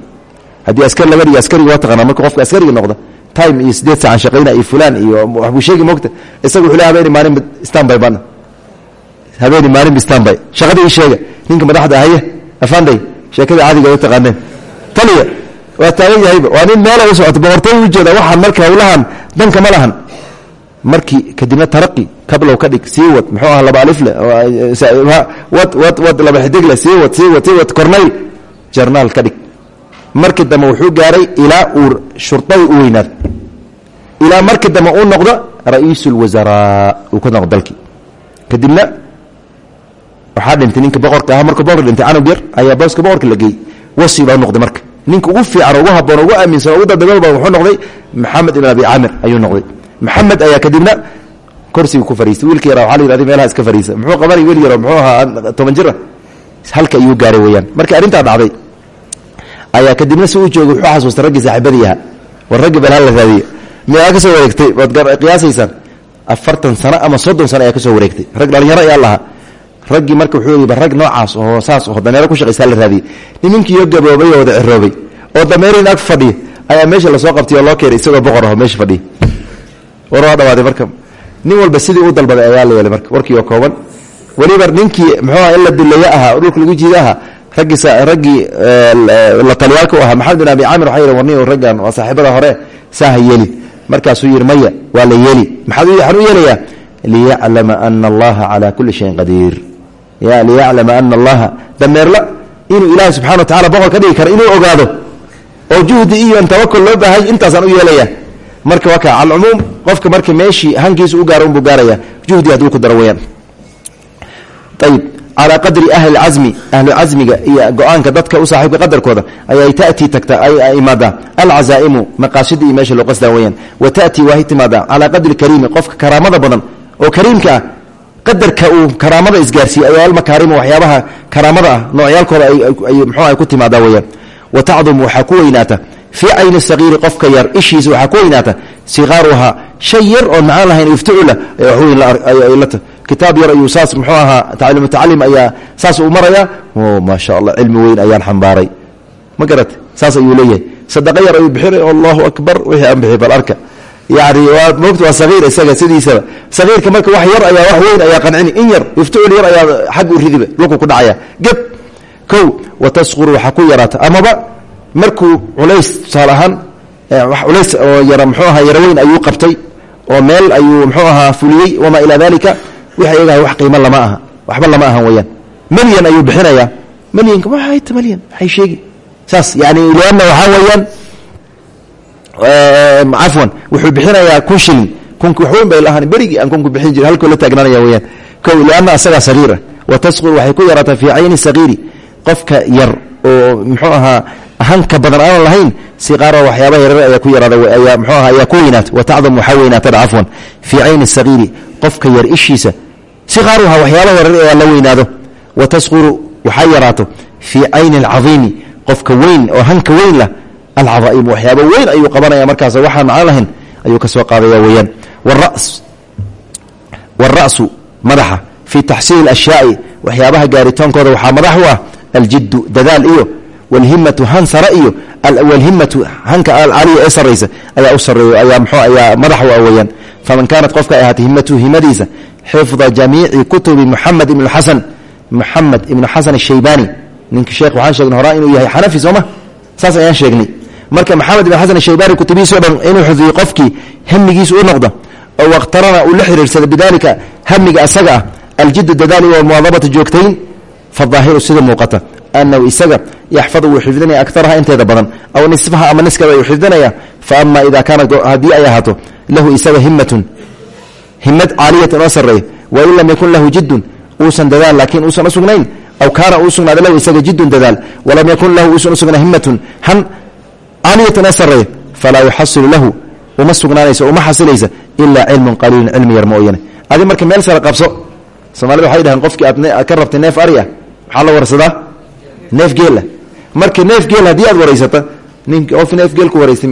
Haddii askari laga dhigay askariga waa taqaana marka qofka askariga noqda time iyo sideed sacan shaqayna iyo fulaan iyo waxbuu sheegi mogta isaga wuxuu le habeeni maalinba stanby bana habeeni maalinba stanby shaqada ii sheega ninka madaxda ahaye afanday sheekada caadiga u taqaaneen. Taliya waa taagan yahayba waa nin meela u socoto boqortooy u jeeda waxaan marka hawlahan danka ma lahan. Markii kadibna taraqi kablow ka dhig sii wad muxuu aha laba alifle wad wad wad laba xidigle sii wad sii wad sii wad cornayl jarnaal ka dhig markii dambe wuxuu gaaray ilaa uu shurdada u weynaado ilaa markii dambe uu noqdo ra'iisul wasaraa uu ka noqdo dalkii. Kadibna waxaa dhintay ninka boqorka ahaa markuu boqor dhintay canug yar ayaa booska boqorka la geeyey. Wasi marka. Ninka ugu fiican ugu haboon ugu aaminsan ugu dadabal badan wuxuu noqday maxamed ibn abi caamir ayuu noqday. Maxamed ayaa kadibna korsiga ku fariistay. Wiilka yara waxaa la yidhahday meelaha iska fariisa muxuu qabanay wiil yaro muxuu ahaa toban jir ah? Halka ayuu gaaray weeyaan. Markii arrintaa dhacday ayaa kadibna si joogay wuxuu xasuustay raggii saaxiibadii ahaa war raggii bal hala raadiye miyaa ka soo wareegtay? Waad qiyaasaysaan afartan sano ama soddon sano ayaa ka soo wareegtay. Rag dhalinyaro ayaa lahaa. Raggii marka wuxuu yidhi ba rag noocaas oo saas oo dameero ku shaqaysa la raadiyey. Niminkiiyo gaboobay oo wada oo dameerin ag fadhiya ayaa meesha la soo qabtay oo loo keenay isagoo boqor aho meesha fadhiya war waa dhawaaday marka. Nin walba sidii u dalbaday ayaa la yeelay marka oo kooban. Weliba ninkii muxuu aha in la duleeye ahaa dhulka lagu jiida ahaa raggii raggii la taliyaalka u ahaa maxamed bin abi caamir waxaa yidhi warni raggan waa saaxiibada hore saaha yeelin. Markaasuu yidhi waa la yeeli. Maxaad waxaan u yeelayaa. Liyaclama ana allaha calaa kulli shayin qadiir. Liyaclama ana allaha. Dameerla inuu ilaahay subxana wa tacala boqor ka dhigi kara inuu ogaado oo juhdi iyo tawakul loo baahay intaasaan u yeelaya. Marka waa ka calcumuum qofka marka meeshii hankiisa u gaaro unbuu gaaraya juhdi hadduu ku daro weyaan calaa qadri ahli lcasmi ahlu casmiga iyo go'aanka dadka u saaxiibka qadarkooda ayay tatii tagtaa ay imaadaa alcazaa'imu maqaasida iyo meesha loo qasdaa weyaan wa tatii waahay timaadaa calaa qadri kariimi qofka karaamada badan oo kariimka ah qadarka uu karaamada isgaarsiiye ayaa almakaarimu waxyaabaha karaamada ah noocyaalkooda ay ku timaadaa weyaan wa tacdumu waxaa ku weynaata fii cayni sagiiri qofka kitaab yar ayuu saas muxuu ahaa tacliim mutacalim ayaa saas uu maraya. O maa sha allah cilmi weyn ayaan xambaaray. Ma garat saas ayuu leeyahay. Sadaqo yar ayuu bixinay allahu akbar wixii aan bixi bal arka. Yani moogta waa sagiir isaga sidiisaba. Sagiirka marka wax yar ayaa wax weyn ayaa qancini in yar iftucul yar ayaa xag u ridiba dhulku ku dhacaya. Geb kow wa tasquru waxaa ku yaraata. Amaba markuu culays tusaale ahaan culays oo yara muxuu ahaa yaro weyn ayuu qabtay oo meel ayuu muxuu ahaa fuliyey wamaa ilaa dalika wix ayagaha wax qiimo lama aha waxba lama ahan weyaan melyan ayuu bixinayaa melyanka maxayta melyan maxay sheegi. Saas yani lianna waxaa weeyaan cafwan wuxuu bixinayaa kun shilin. Kunki wax weyn bay lahaan berigii aan kunku bixin jiri halkuu la taagnaanaya weyaan kow lianna asagaa sagiira wa tasqur waxay ku yaraataa fii cayni sagiiri. Qofka yar oo muxuu ahaa hanka badan aanan lahayn siqaara waxyaaba yarar ayaa ku yaraada ayaa mxuu aha ayaa ku weynaata. Wa tacdam waxaa weynaatada cafwan fii cayni sagiiri. Qofka yar ishiisa siqaaruha waxyaaba yarar ayaa la weynaado wa tasquru waxaa yaraato fii cayni alcadiimi qofka weyn oo hanka weyn lah alcadaa'imu waxyaaba weyn ayuu qabanaya markaas waxaan macno lahayn ayuu ka soo qaadaya weeyaan. Warasu madaxa fii taxsiili ashyaai waxyaabaha gaaritoonkooda waxaa madax u ah aljiddu dadaal iyo walhimatu han sare iyo walhimatu hanka alcaliya ee saraysa ayaa u sareeyo ayaa mxuu ayaa madax u ah weeyaan. Faman kaanat qofka ay ahaatay himatuhu himadiisa xifda jamiici kutubi muxamed ibn xasan muxamed ibnu xasan ashaybani ninka sheekh waxaan sheegnay horaa inuu yahay xanafi sooma saas ayaan sheegnay. Marka maxamed ibn xasan ashaybani kutubihiisao dhan inuu xifdiyo qofkii hamigiisa u noqda oo waqtarana uu la xiriirsada bidalika hamiga asaga ah aljiddu dadaali walmuwaadabata joogtayn fadaahiru sida muuqata. Anahu isaga yaxfadu wuu xifdinaya akaraha inteeda badan. Aw nisfaha ama niskeeda ayuu xifdinaya fa ama ida himad caaliyatan oo sareeya wain lam yakun lahu jiddun uusan dadaal laakiin uusan usugnayn aw kaana uu sugnaada lahu isaga jiddun dadaal walam yakun lahu uusan usugnayn himatun han caaliyatan oo sareeya falaa yuxasilu lahu uma sugnaanaysa uma xasilaysa ilaa cilmun qaliilun cilmi yar mooyane. Adi marka meel sare qabso soomaalida waxay dhahaan qofkii aad ka rabtay neef ari ah maxaa la warsadaa? Neef geela marka neef geel haddii aad waraysata nin qof neef geel ku waraystay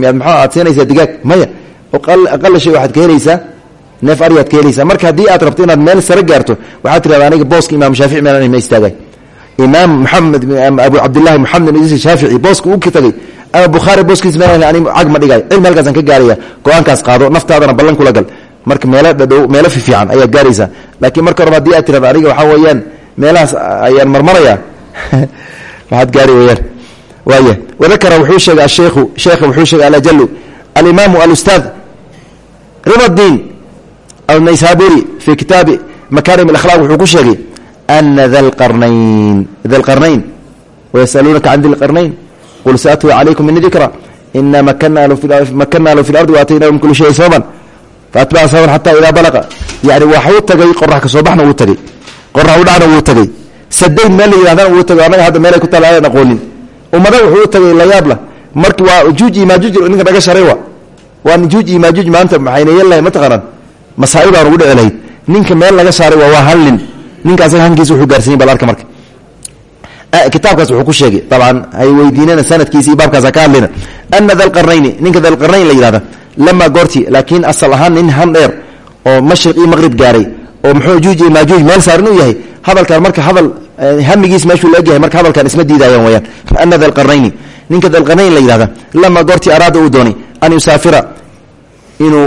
neef ariyaad ka helaysaa marka haddii aad rabto inaad meel sare gaarto waxaad tirahda aniga booska imaam shaafici meelan ma istaagay imaam maxamed abu cabdillahi moxamed bin idriis shaafici booska uu ka tagay. Ama bukhaari booskiis meel ani cag ma dhigay cilmi halkaasaan ka gaaraya go'aankaas qaado naftaadana ballan kula gal. Marka meelo dhadhow meelo fiifiican ayaad gaaraysaa. Laakiin marka horeba haddii aad tirahda aniga waxaa weeyaan meelahaas ayaan marmaraya. Waxaad gaari weyaan waaya wadakara wuxuu sheegay asheikhu sheekha wuxuu sheegay alajalu alimaamu alustaad ribadiin alnaysaburi fii kitaabi makarim alakhlaq wuxuu ku sheegay ana dalqarnayn dalqarnayn wayasaluunaka can dilqarnayn qul saatwi calaykum mini dikra ina makana lahu fi lardi waataynahu min kuli shayin sababan faatbaca sababan xata idaa balaqa yani waxuu tagay qorax ka soo baxna wuu tagay. Qorax u dhacna wuu tagay. Sadayn meel la yidhahdana wuu tagay annaga hadda meelay ku taala aan aqoonin. Ummada wuxuu u tagay layaab lah. Marki waa juuj iyo maajuuj ninka naga sharay wa waa juuj iyo maajuuj maanta maxayna yeelahay mataqaanaan masaa'ibaan ugu dhici lahayd ninka meel laga saaray waa waa hal nin. Ninkaasna hankiisa wuxuu gaarsiinyay bal arka marka. Kitaabkaas wuxuu ku sheegay dabcan hay weydiinana sanadkiisa iyo baabkaasa ka hadlayna. Ana dalqarnayni ninka dalqarnayn la yidhahda lamaa goorti laakiin asal ahaan nin han dheer oo mashriq iyo maqrib gaaray oo muxuu juuj iyo maajuuj meel saaran uu yahay hadalkan marka hadal hamigiis meeshuu la egyahay marka hadalkan isma diidaayan weyaan ana dalqarnayni ninka dalqarnayn la yidhahda lamaa goortii araada uu doonay an yusaafira inuu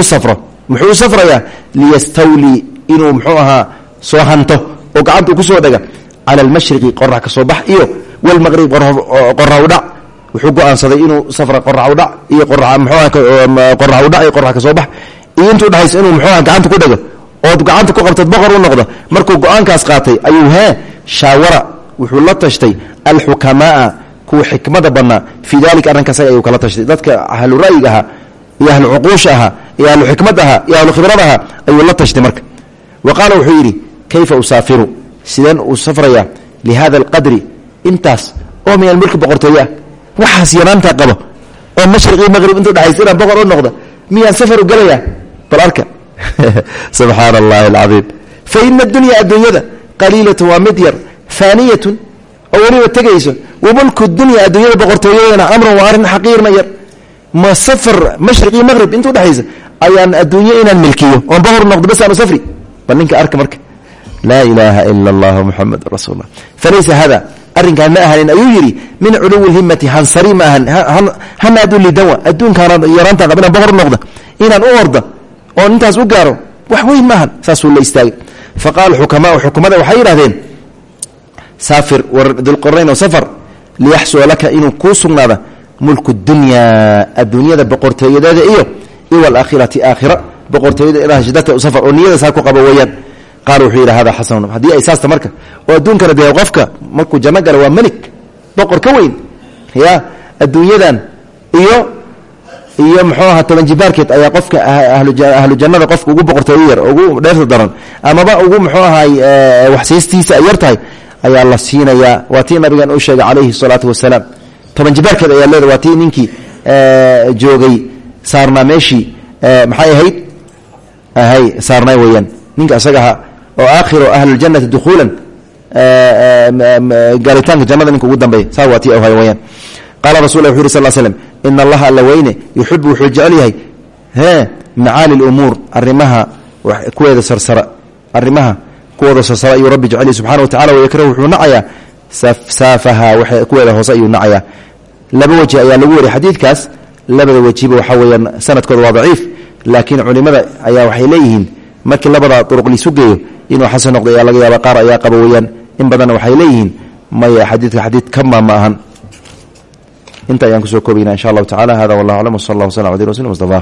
u safro muxuu safrayaa? Liyastawlii inuu muxuu ahaa soo hanto oo gacanta ku soo dhega cala almashriqi qorax ka soo bax iyo walmaqrib qorax udhac wuxuu go'aansaday inuu safra qorax udhac iyo qorax udhac iyo qorax ka soo bax. Iyo intuu dhexayso inuu muxuu aha gacanta ku dhego ood gacanta ku qabtad boqor u noqdo. Markuu go'aankaas qaatay ayuu hee shaawara wuxuu la tashtay. Alxukamaa kuwa xikmada badnaa fii dalika arrinkaas ayuu kala tashtay. Dadka ahlu ra'yiga ahaa iyo ahlu cuquusha ahaa iyo ahlu xikmad ahaa iyo ahlu khibrad ahaa ayuu la tashtay marka. Wa qaala wuxuu yidhi kayfa usaafiru? Sideen uu safrayaa lihada alqadri. Intaas oo min almulki boqortooye ah waxaas yanaantaa qabo oo mashriq iyo maqrib intuu dhexaysa inaan boqor u noqdo miyaan safaru gelayaa bal arka. Subxaana allahi alcaiim fa ina adunya adduunyada qaliilatun waa mid yar faaniyatun oo weliba tegayso wa mulku dunya adduunyada boqortooyadana amran waa arrin xaqiirna yar ma safar mashriq iyo maqrib intuu dhexaysa ayaan adduunye inaan milkiyo oon boqor noqdo bas aanu safri. Bal arka marka. Laa ilaaha ila allah muxamedun rasuul lah falaysa hada arrinkaan ma ahanin ayuu yidhi min culuwi lhimati hansari ma ahan hanaadu lidanwa adduunkaana yaraantaan qab inaan boqor noqda inaan u orda oon intaas u gaaro wax weyn maahan saasuu la istaagay. Fa qaala xukamaau xukumada waxay yidhahdeen saafir war dulqornayn oo safar liyaxsula laka inuu kuu sugnaada mulku dunyaa adduunyada boqortooyadeeda iyo iwa alaakhirati aakhira. Boqortooyada u safar oo niyada saa ku qabo weeyaan. Qaala wuxuu yidhi hada xasanun. Haddii ay saasta marka oo adduunkana dee qofka markuu janno gala waa melik boqor ka weyn. Ya adduunyadan iyo iyo muxuu ahaa toban jibaarkeed ayaa qofka ahlu jannada qofka ugu boqortooyo yar ugu dheerta daran. Amaba ugu muxuu ahaay waxsiistiisa ay yar tahay ayaa la siinayaa. Waa tii nabigan uu sheegay calayhi salaatu wasalaam toban jibaarkeed ayaa leeda waa tii ninkii joogay saarnaa meeshii maxay ahayd? Ahay saarnay weeyaan. Ninka isaga ahaa oo aakhiru ahliljannati dukhuulan gaalitaanka jannada ninka ugu dambeeya saa waa tii hay weyaan qaala rasul wuxu yuri sal slm ina allaha alla weyne yuxibu wuxuu jecel yahay e macaali lumuur arimaha kuweeda sarsara arrimaha kuwooda sarsara ayuu rabbi jecel yahy subxana wa tacala wayakrahu wuxuu nacayaa saafaha kuweeda hoose ayuu nacayaa laba weji ayaa lagu wariy xadiidkaas labada wejiba waxaa weeyaan sanadkooda waa daciif laakiin culimada ayaa waxay leeyihiin markii labada duruq liisu geeyo inuu xasan noqdo ayaa laga yaaba qaar ayaa qaba weeyaan. In badanna waxay leeyihiin maya xadiidka xadiid kama ma ahan. Inta ayaan ku soo koobayna insha allahu tacala hada wallah aclam wsal allah wslam abdi rasul mustafa